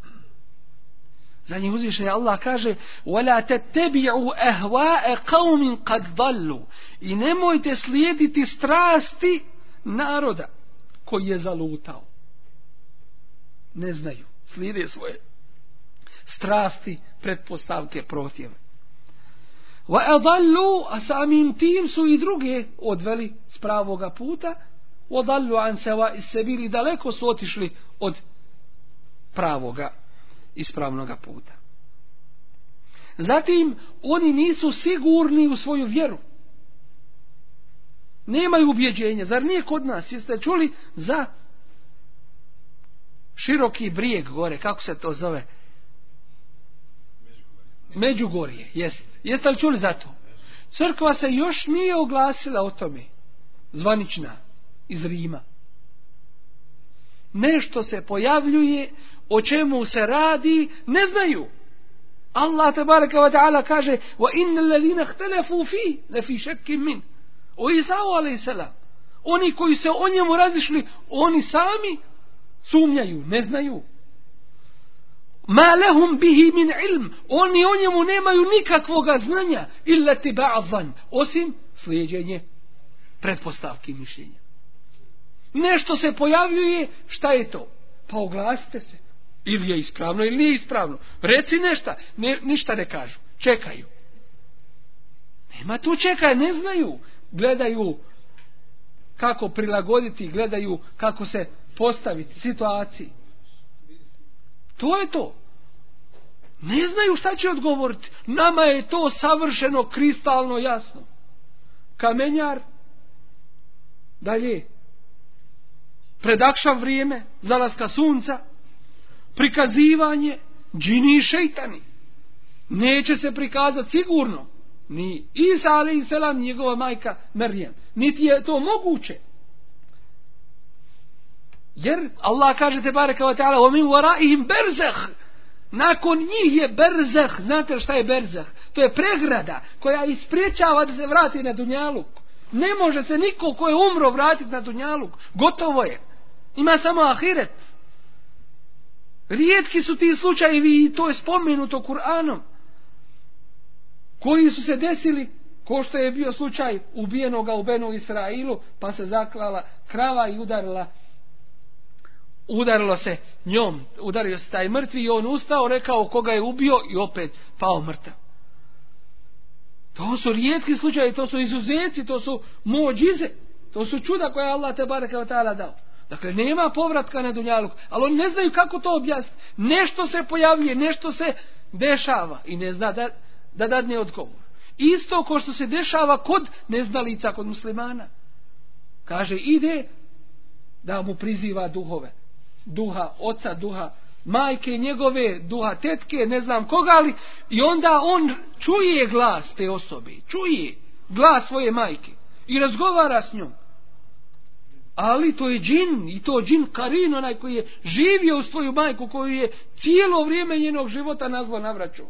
Za njih uzvišenje Allah kaže وَلَا تَتَّبِعُوا أَهْوَاءَ قَوْمٍ قَدْ ضَلُّوا I nemojte slijediti strasti naroda koji je zalutao. Ne znaju. Slijede svoje strasti, pretpostavke, protjeve. wa adallu a samim tim su i druge odveli s pravoga puta. Wa dallu an sawa is sabili daleko su otišli od pravoga ispravnoga puta. Zatim oni nisu sigurni u svoju vjeru. Nemaju ubjeđenja. Zar nije kod nas? Jeste čuli za široki brijeg gore? Kako se to zove? Međugorje. Jest. Jeste li čuli za to? Crkva se još nije oglasila o tome. Zvanična. Iz Rima. Nešto se pojavljuje o čemu se radi, ne znaju. Allah tabaraka wa ta'ala kaže wa inna ladina ikhtalafu fi la fi shakkin min. O Isao alejsalam. Oni koji se o njemu razišli, oni sami sumnjaju, ne znaju. Ma lehum bihi min ilm. Oni o njemu nemaju nikakvoga znanja illa tiba'zan, osim slijedjenje pretpostavki mišljenja. Nešto se pojavljuje, šta je to? Pa oglasite se. Ili je ispravno ili nije ispravno. Reci nešta. Ne, ništa ne kažu. Čekaju. Nema tu čekaj, ne znaju. Gledaju kako prilagoditi, gledaju kako se postaviti situaciji. To je to. Ne znaju šta će odgovoriti. Nama je to savršeno, kristalno jasno. Kamenjar, dalje, predakša vrijeme, zalaska sunca, prikazivanje džini i šeitani. Neće se prikazati sigurno. Ni Isa ali i selam njegova majka Merijem. Niti je to moguće. Jer Allah kaže te bareka ve ta'ala omin waraihim berzah. Nakon njih je berzah. Znate šta je berzah? To je pregrada koja ispriječava da se vrati na dunjaluk. Ne može se niko ko je umro vratiti na dunjaluk. Gotovo je. Ima samo ahiret. Rijetki su ti slučajevi i to je spomenuto Kur'anom. Koji su se desili ko što je bio slučaj ubijenoga u Benu Israilu pa se zaklala krava i udarila udarilo se njom, udario se taj mrtvi i on ustao, rekao koga je ubio i opet pao mrtav. To su rijetki slučaje, to su izuzeci, to su mođize, to su čuda koje Allah te bareke wa ta'ala dao. Dakle, nema povratka na dunjaluk, ali oni ne znaju kako to objasniti. Nešto se pojavljuje, nešto se dešava i ne zna da, da dadne odgovor. Isto ko što se dešava kod neznalica, kod muslimana. Kaže, ide da mu priziva duhove duha oca, duha majke njegove, duha tetke, ne znam koga, ali i onda on čuje glas te osobe, čuje glas svoje majke i razgovara s njom. Ali to je džin, i to džin Karin, onaj koji je živio u svoju majku, koju je cijelo vrijeme njenog života nazvao navraću.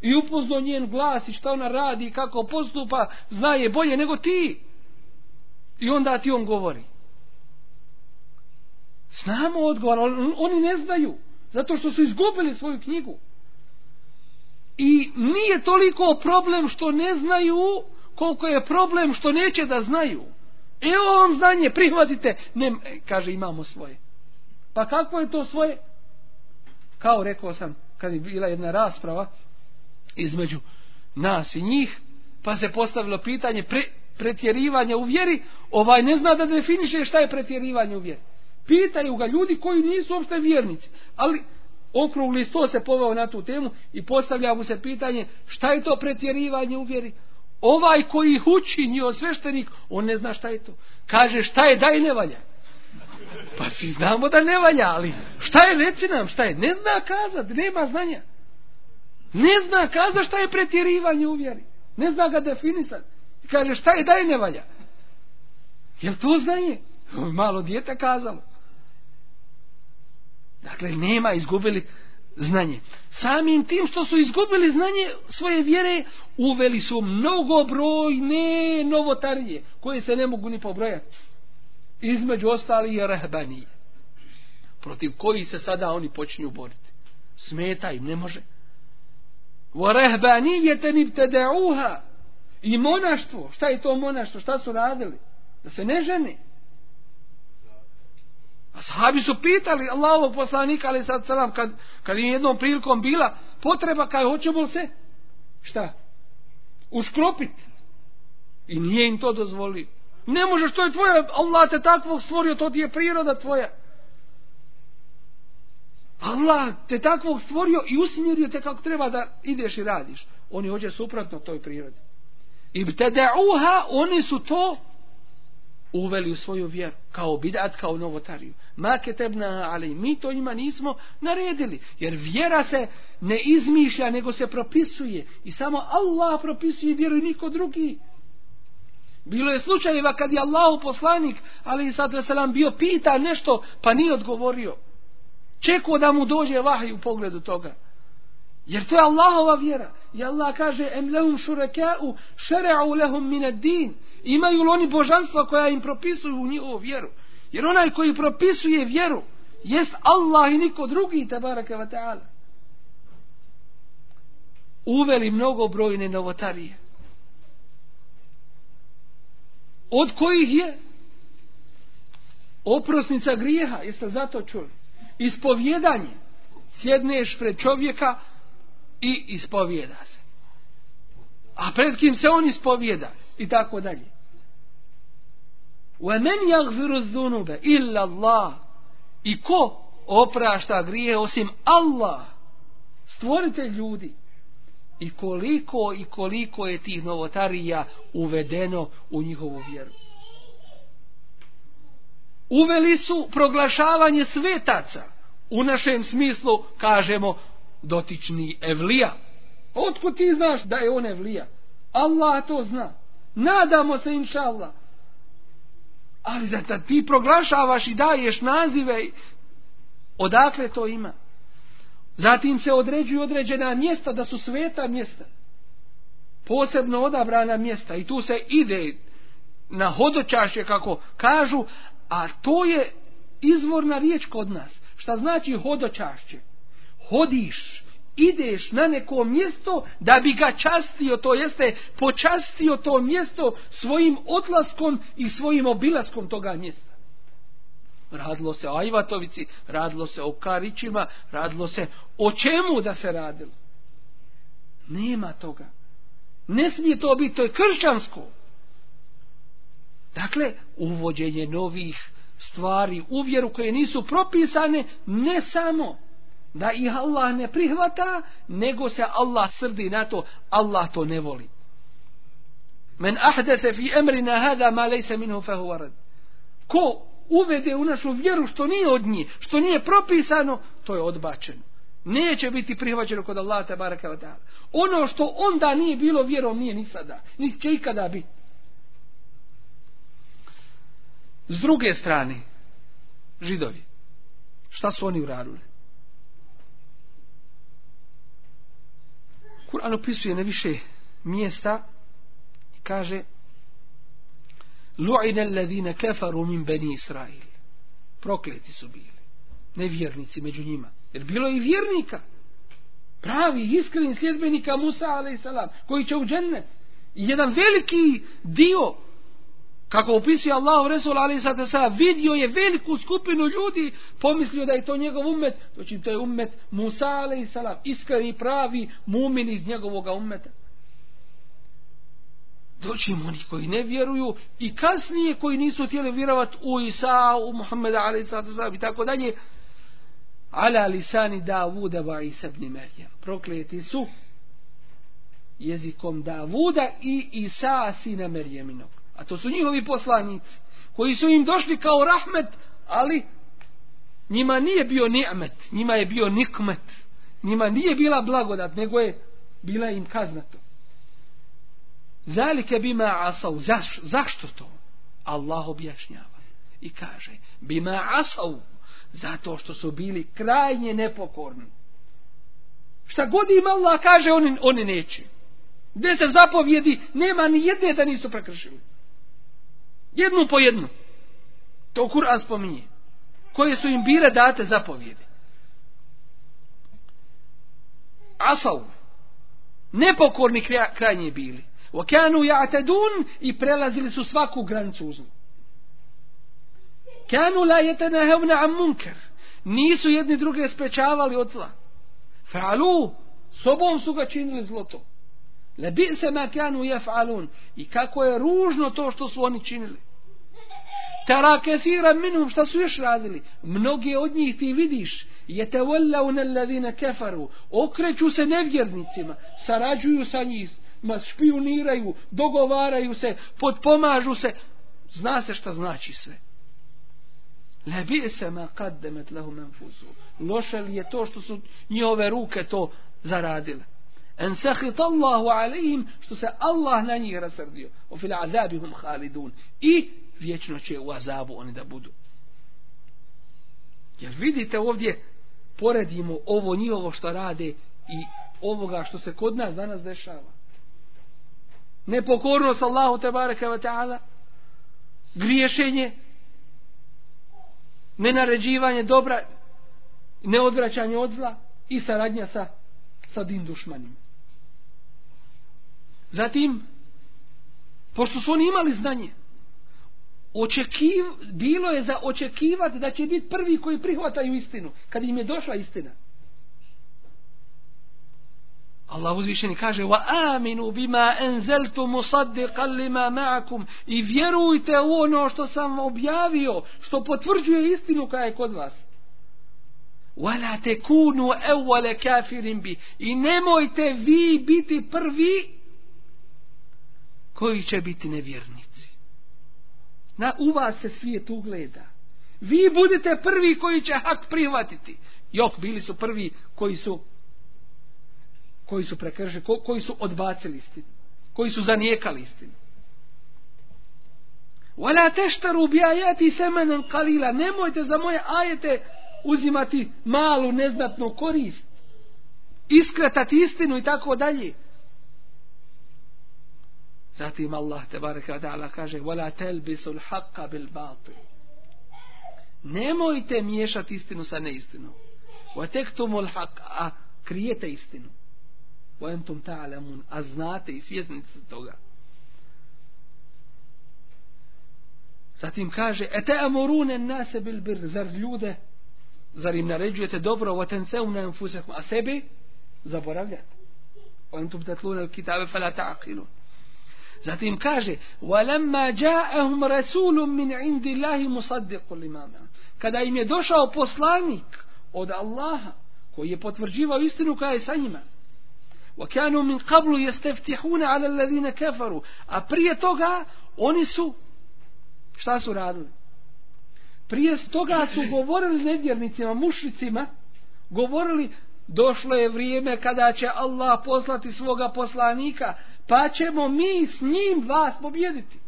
I upoznao njen glas i šta ona radi i kako postupa, zna je bolje nego ti. I onda ti on govori. Znamo odgovor, oni ne znaju. Zato što su izgubili svoju knjigu. I nije toliko problem što ne znaju, koliko je problem što neće da znaju. Evo vam znanje, prihvatite. Ne, e, kaže, imamo svoje. Pa kako je to svoje? Kao rekao sam, kad je bila jedna rasprava između nas i njih, pa se postavilo pitanje pre, pretjerivanja u vjeri, ovaj ne zna da definiše šta je pretjerivanje u vjeri. Pitaju ga ljudi koji nisu uopšte vjernici. Ali okrugli sto se poveo na tu temu i postavlja mu se pitanje šta je to pretjerivanje u vjeri. Ovaj koji ih uči, njio sveštenik, on ne zna šta je to. Kaže šta je, daj ne valja. Pa svi znamo da ne valja, ali šta je, reci nam šta je. Ne zna kazat, nema znanja. Ne zna kazat šta je pretjerivanje u vjeri. Ne zna ga definisati. Kaže šta je, daj ne valja. Jel to znanje? Malo djete kazalo. Dakle, nema, izgubili znanje. Samim tim što su izgubili znanje svoje vjere, uveli su mnogobrojne novotarije, koje se ne mogu ni pobrojati. Između ostali je rehbanije, protiv koji se sada oni počinju boriti. Smeta im, ne može. Vo rehbanije te nibtedeuha i monaštvo. Šta je to monaštvo? Šta su radili? Da se ne žene. Sahabi su pitali Allahovog poslanika, ali sad salam, kad, kad im jednom prilikom bila potreba, kaj hoćemo li se, šta, uškropit. I nije im to dozvolio. Ne možeš, to je tvoje, Allah te takvog stvorio, to ti je priroda tvoja. Allah te takvog stvorio i usmjerio te kako treba da ideš i radiš. Oni hoće suprotno toj prirodi. I bteda'uha, oni su to uveli u svoju vjeru, kao bidat, kao novotariju. Ma ketebna, ali mi to ima nismo naredili, jer vjera se ne izmišlja, nego se propisuje. I samo Allah propisuje vjeru i niko drugi. Bilo je slučajeva kad je Allah poslanik, ali i sad veselam bio pita nešto, pa nije odgovorio. Čekao da mu dođe vahaj u pogledu toga. Jer to je Allahova vjera. I Allah kaže, em lehum šureka'u, šere'u lehum minad din. Imaju li oni božanstva koja im propisuju u njihovu vjeru? Jer onaj koji propisuje vjeru, jest Allah i niko drugi, tabaraka wa ta'ala. Uveli mnogo brojne novotarije. Od kojih je oprosnica grijeha, jeste zato čuli? Ispovjedanje. Sjedneš pred čovjeka, i ispovjeda se. A pred kim se on ispovijeda? I tako dalje. وَمَنْ يَغْفِرُ الذُّنُبَ إِلَّا اللَّهِ I ko oprašta grije osim Allah, stvoritelj ljudi. I koliko i koliko je tih novotarija uvedeno u njihovu vjeru. Uveli su proglašavanje svetaca. U našem smislu kažemo dotični evlija. Otko ti znaš da je on evlija? Allah to zna. Nadamo se inša Allah. Ali da, da ti proglašavaš i daješ nazive, odakle to ima? Zatim se određuju određena mjesta da su sveta mjesta. Posebno odabrana mjesta. I tu se ide na hodočašće kako kažu, a to je izvorna riječ kod nas. Šta znači hodočašće? Hodiš, ideš na neko mjesto da bi ga častio, to jeste počastio to mjesto svojim odlaskom i svojim obilaskom toga mjesta. Radilo se o Ajvatovici, radilo se o Karićima, radilo se o čemu da se radilo. Nema toga. Ne smije to biti, to je kršćansko. Dakle, uvođenje novih stvari u vjeru koje nisu propisane, ne samo da ih Allah ne prihvata, nego se Allah srdi na to, Allah to ne voli. Men ahdete fi emrina hada ma lejse minhu fehu arad. Ko uvede u našu vjeru što nije od njih, što nije propisano, to je odbačeno. Neće biti prihvaćeno kod Allaha te baraka wa ta'ala. Ono što onda nije bilo vjerom, nije ni sada. Ni će ikada biti. S druge strane, židovi, šta su oni uradili? Kur'an opisuje na više mjesta i kaže Lu'ina alladhina kafaru min bani Israil. Prokleti su bili. Nevjernici među njima. Jer bilo je i vjernika. Pravi, iskreni sljedbenika Musa a.s. koji će u džennet. I jedan veliki dio kako opisuje Allah Resul Ali Sada vidio je veliku skupinu ljudi pomislio da je to njegov umet doći to je umet Musa Ali Salam iskreni pravi mumin iz njegovog umeta doći im oni koji ne vjeruju i kasnije koji nisu htjeli vjerovati u Isa, u Muhammeda Ali Sada i tako dalje ala lisani Davuda va Isa ibn Merjem prokleti su jezikom Davuda i Isa sina Merjeminog A to su njihovi poslanici koji su im došli kao rahmet, ali njima nije bio ni'met, njima je bio nikmet. Njima nije bila blagodat, nego je bila im kaznato. Zalike bima asav. Zaš, zašto to? Allah objašnjava. I kaže, bima asav. Zato što su bili krajnje nepokorni. Šta god im Allah kaže, oni, oni neće. Gde se zapovjedi, nema ni jedne da nisu prekršili. Jednu po jednu. To Kur'an spominje. Koje su im bile date zapovjedi. Asav. Nepokorni krajnje bili. Okanu ja'tadun i prelazili su svaku granicu uzmu. Kanu la yetanahawna an munkar. Nisu jedni druge sprečavali od zla. Fa'alu sobom su ga činili zloto. Le bi se ma kanu jef'alun. I kako je ružno to što su oni činili. Tara kathira minhum šta su još radili. Mnogi od njih ti vidiš. Je te wallau na ladina kefaru. Okreću se nevjernicima. Sarađuju sa njih. Ma špioniraju. Dogovaraju se. Podpomažu se. Zna se šta znači sve. Le bi se ma kaddemet lahum enfusu. Loše li je to što su njihove ruke to zaradile en sahit Allahu alaihim što se Allah na njih rasrdio o fil azabihum khalidun. I vječno će u azabu oni da budu. Jer vidite ovdje poredimo ovo njihovo što rade i ovoga što se kod nas danas dešava. Nepokornost Allahu te baraka wa ta'ala griješenje nenaređivanje dobra neodvraćanje od zla i saradnja sa sa din dušmanima. Zatim, pošto su oni imali znanje, očekiv, bilo je za očekivati da će biti prvi koji prihvataju istinu, kad im je došla istina. Allah uzvišeni kaže wa aminu bima anzaltu musaddiqan lima ma'akum. I vjerujte u ono što sam objavio što potvrđuje istinu koja je kod vas. Wala tekunu awwal kafirin bi. I nemojte vi biti prvi koji će biti nevjernici. Na u vas se svijet ugleda. Vi budete prvi koji će hak prihvatiti. Jok, bili su prvi koji su koji su prekrže, ko, koji su odbacili istinu. Koji su zanijekali istinu. Wala teštaru bi ajati thamanan kalila. Nemojte za moje ajete uzimati malu, neznatnu korist. Iskratati istinu i tako dalje. Zatim Allah te bareka ta'ala kaže وَلَا تَلْبِسُ الْحَقَّ بِالْبَاطِلِ Nemojte miješati istinu sa neistinom. وَتَكْتُمُ الْحَقَّ A krijete istinu. وَأَنْتُمْ تَعْلَمُونَ A znate i svjesni toga. Zatim kaže ete amurune nase bil bir zar ljude zar im naređujete dobro wa tansauna anfusakum a sebi zaboravljate wa antum tatluna alkitabe fala ta'qilun Zatim kaže walamma ja'ahum rasulun min indillahi musaddiqun lima Kada im je došao poslanik od Allaha koji je potvrđivao istinu koja je sa njima. Wa kanu min qablu yastaftihuna ala alladhina kafaru. A prije toga oni su Šta su radili? Prije toga su govorili nevjernicima, mušricima, govorili došlo je vrijeme kada će Allah poslati svoga poslanika, pa ćemo mi s njim vas pobjediti.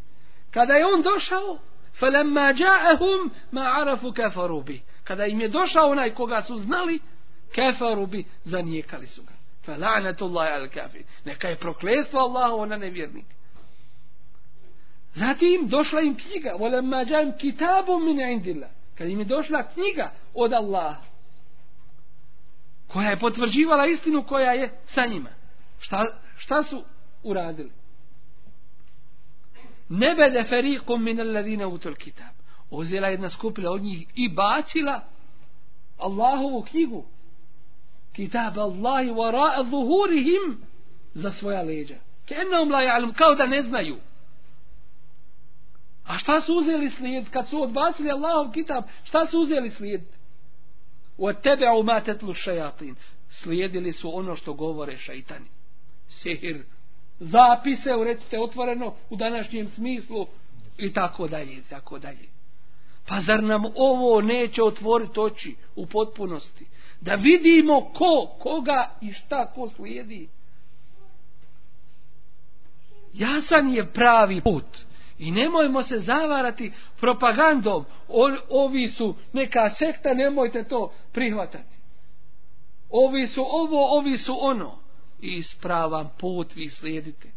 Kada je on došao, فَلَمَّا جَاءَهُمْ مَا عَرَفُ كَفَرُوا بِهِ Kada im je došao onaj koga su znali, kefaru bi zanijekali su ga. فَلَعْنَةُ اللَّهِ عَلَى الْكَافِرِ Neka je proklestvo Allahovo na nevjernike. Zatim došla im knjiga, volem mađam kitabom min indila. Kad im je došla knjiga od Allaha, koja je potvrđivala istinu koja je sa njima. Šta, šta su uradili? Nebede ferikum min alladine utul kitab. Uzela jedna skupila od njih i bacila Allahovu knjigu. Kitab Allahi wara zuhurihim za svoja leđa. Kenom la ja'lum, kao da ne znaju. A šta su uzeli slijed kad su odbacili Allahov kitab? Šta su uzeli slijed? U مَا تَتْلُ matetlu. Slijedili su ono što govore šajtani. Sihir. Zapise, recite otvoreno u današnjem smislu i tako dalje, i tako dalje. Pa zar nam ovo neće otvoriti oči u potpunosti? Da vidimo ko, koga i šta ko slijedi. Jasan je pravi put. I nemojmo se zavarati propagandom. O, ovi su neka sekta, nemojte to prihvatati. Ovi su ovo, ovi su ono. I ispravan put vi slijedite.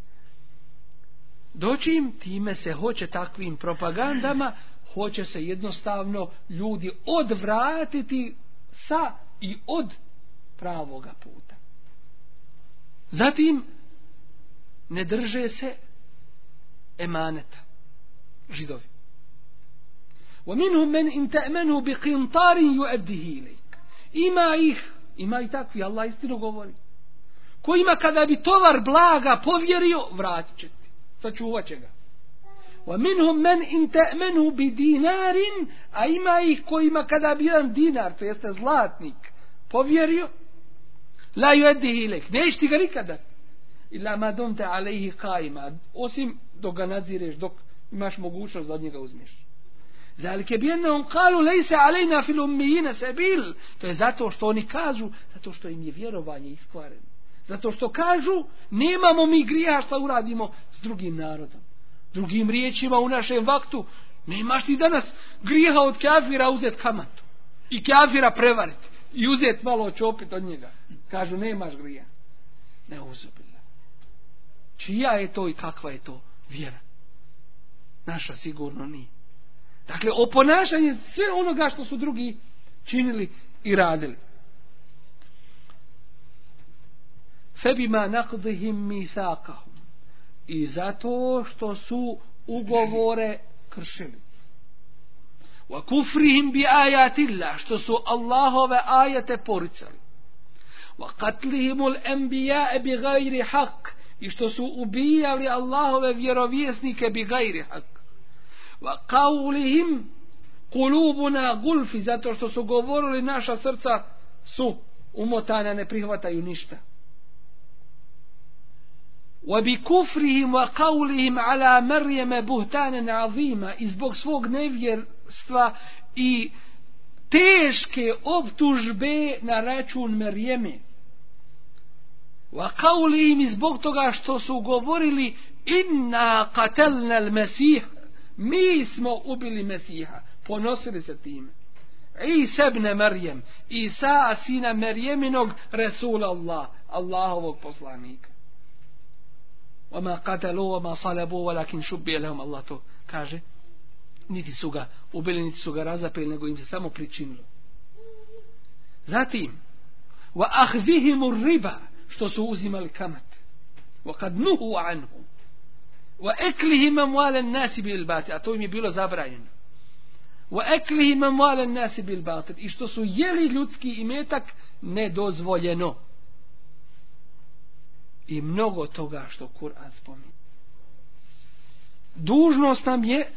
Dočim time se hoće takvim propagandama, hoće se jednostavno ljudi odvratiti sa i od pravoga puta. Zatim ne drže se emaneta židovi. ومنهم من إن تأمنه بقنطار يؤديه إليك ima ih, ima i takvi, Allah istinu govori, kojima kada bi tovar blaga povjerio, vratit će ti, sačuvat će ga. ومنهم من إن تأمنه بدينار a ima ih kojima kada bi jedan dinar, to jeste zlatnik, povjerio, la yuaddihi ilayk, neš ti ga nikada. Illa ma dumta alayhi qaima, osim dok ga nadzireš, dok imaš mogućnost da od njega uzmeš. Zalike bi jednom kalu lejse alejna fil ummijina sebil. To je zato što oni kažu, zato što im je vjerovanje iskvareno. Zato što kažu, nemamo mi grija šta uradimo s drugim narodom. Drugim riječima u našem vaktu, nemaš ti danas grijeha od kafira uzet kamatu. I kafira prevariti. I uzet malo čopit od njega. Kažu, nemaš grija. Ne uzubila. Čija je to i kakva je to vjera? Naša sigurno nije. Dakle, oponašanje sve onoga što su drugi činili i radili. Febima nakdihim misakahum. I zato što su ugovore kršili. Wa kufrihim bi ajatillah. Što su Allahove ajate poricali. Wa qatlihimul enbijae bi gajri haq. I što su ubijali Allahove vjerovjesnike bi gajri haq wa qawlihim qulubuna gulfi zato što su govorili naša srca su umotana ne prihvataju ništa wa bi kufrihim wa qawlihim ala maryama buhtanan azima izbog svog nevjerstva i teške optužbe na račun Merjeme. Wa qawlihim izbog toga što su govorili inna qatalna al-masih mi smo ubili Mesiha, ponosili se time. Isa ibn Marijem, Isa sina Marijeminog Resula Allah, Allahovog poslanika. Oma katelu, oma salabu, walakin šubi, lehom Allah to kaže. Niti su ga ubili, niti su ga razapeli, nego im se samo pričinilo. Zatim, wa ahzihimu riba, što su uzimali kamat. Wa kad nuhu anhum, wa eklihim amwalen nasi bil batil, a to im je bilo zabranjeno wa eklihim amwalen nasi bil batil, i što su jeli ljudski imetak nedozvoljeno i mnogo toga što Kur'an spominje. Dužnost nam je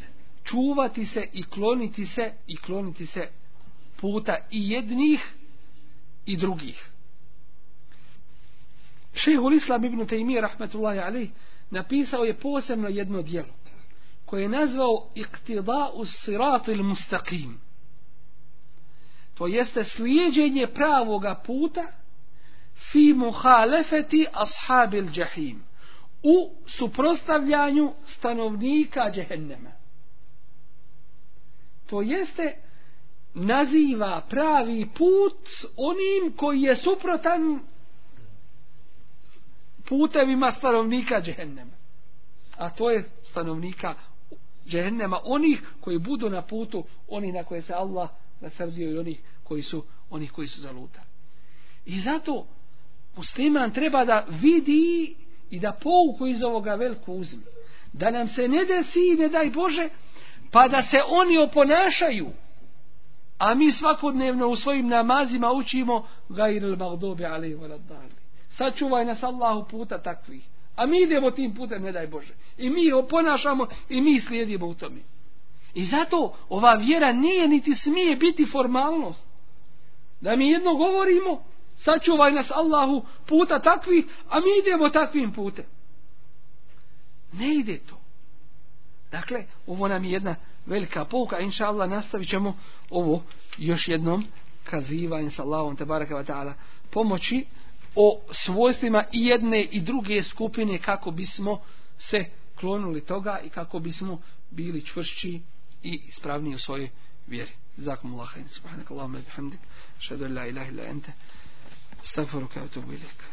čuvati se i kloniti se i kloniti se puta i jednih i drugih. Šehul Islam ibn Taymi rahmetullahi alaih napisao je posebno jedno dijelo koje je nazvao iktida'u siratil mustaqim. To jeste slijedjenje pravoga puta fi muhalefeti ashabil džahim u suprostavljanju stanovnika džehennema. To jeste naziva pravi put onim koji je suprotan putevima stanovnika džehennema. A to je stanovnika džehennema onih koji budu na putu oni na koje se Allah nasrdio i onih koji su onih koji su zalutali. I zato musliman treba da vidi i da pouku iz ovoga veliku uzme. Da nam se ne desi, ne daj Bože, pa da se oni oponašaju. A mi svakodnevno u svojim namazima učimo gajril magdobi alaihi wa radali. Sačuvaj nas Allahu puta takvih. A mi idemo tim putem, ne daj Bože. I mi oponašamo i mi slijedimo u tome. I zato ova vjera nije niti smije biti formalnost. Da mi jedno govorimo, sačuvaj nas Allahu puta takvi, a mi idemo takvim putem. Ne ide to. Dakle, ovo nam je jedna velika pouka, inša Allah, nastavit ćemo ovo još jednom kazivanje sa Allahom, te baraka wa ta'ala, pomoći o svojstvima i jedne i druge skupine kako bismo se klonuli toga i kako bismo bili čvršći i ispravniji u svojoj vjeri. Zakum Allah, subhanak Allahumma, bihamdik, šadu la ilaha illa ente, stavfaru wa tubu bilik.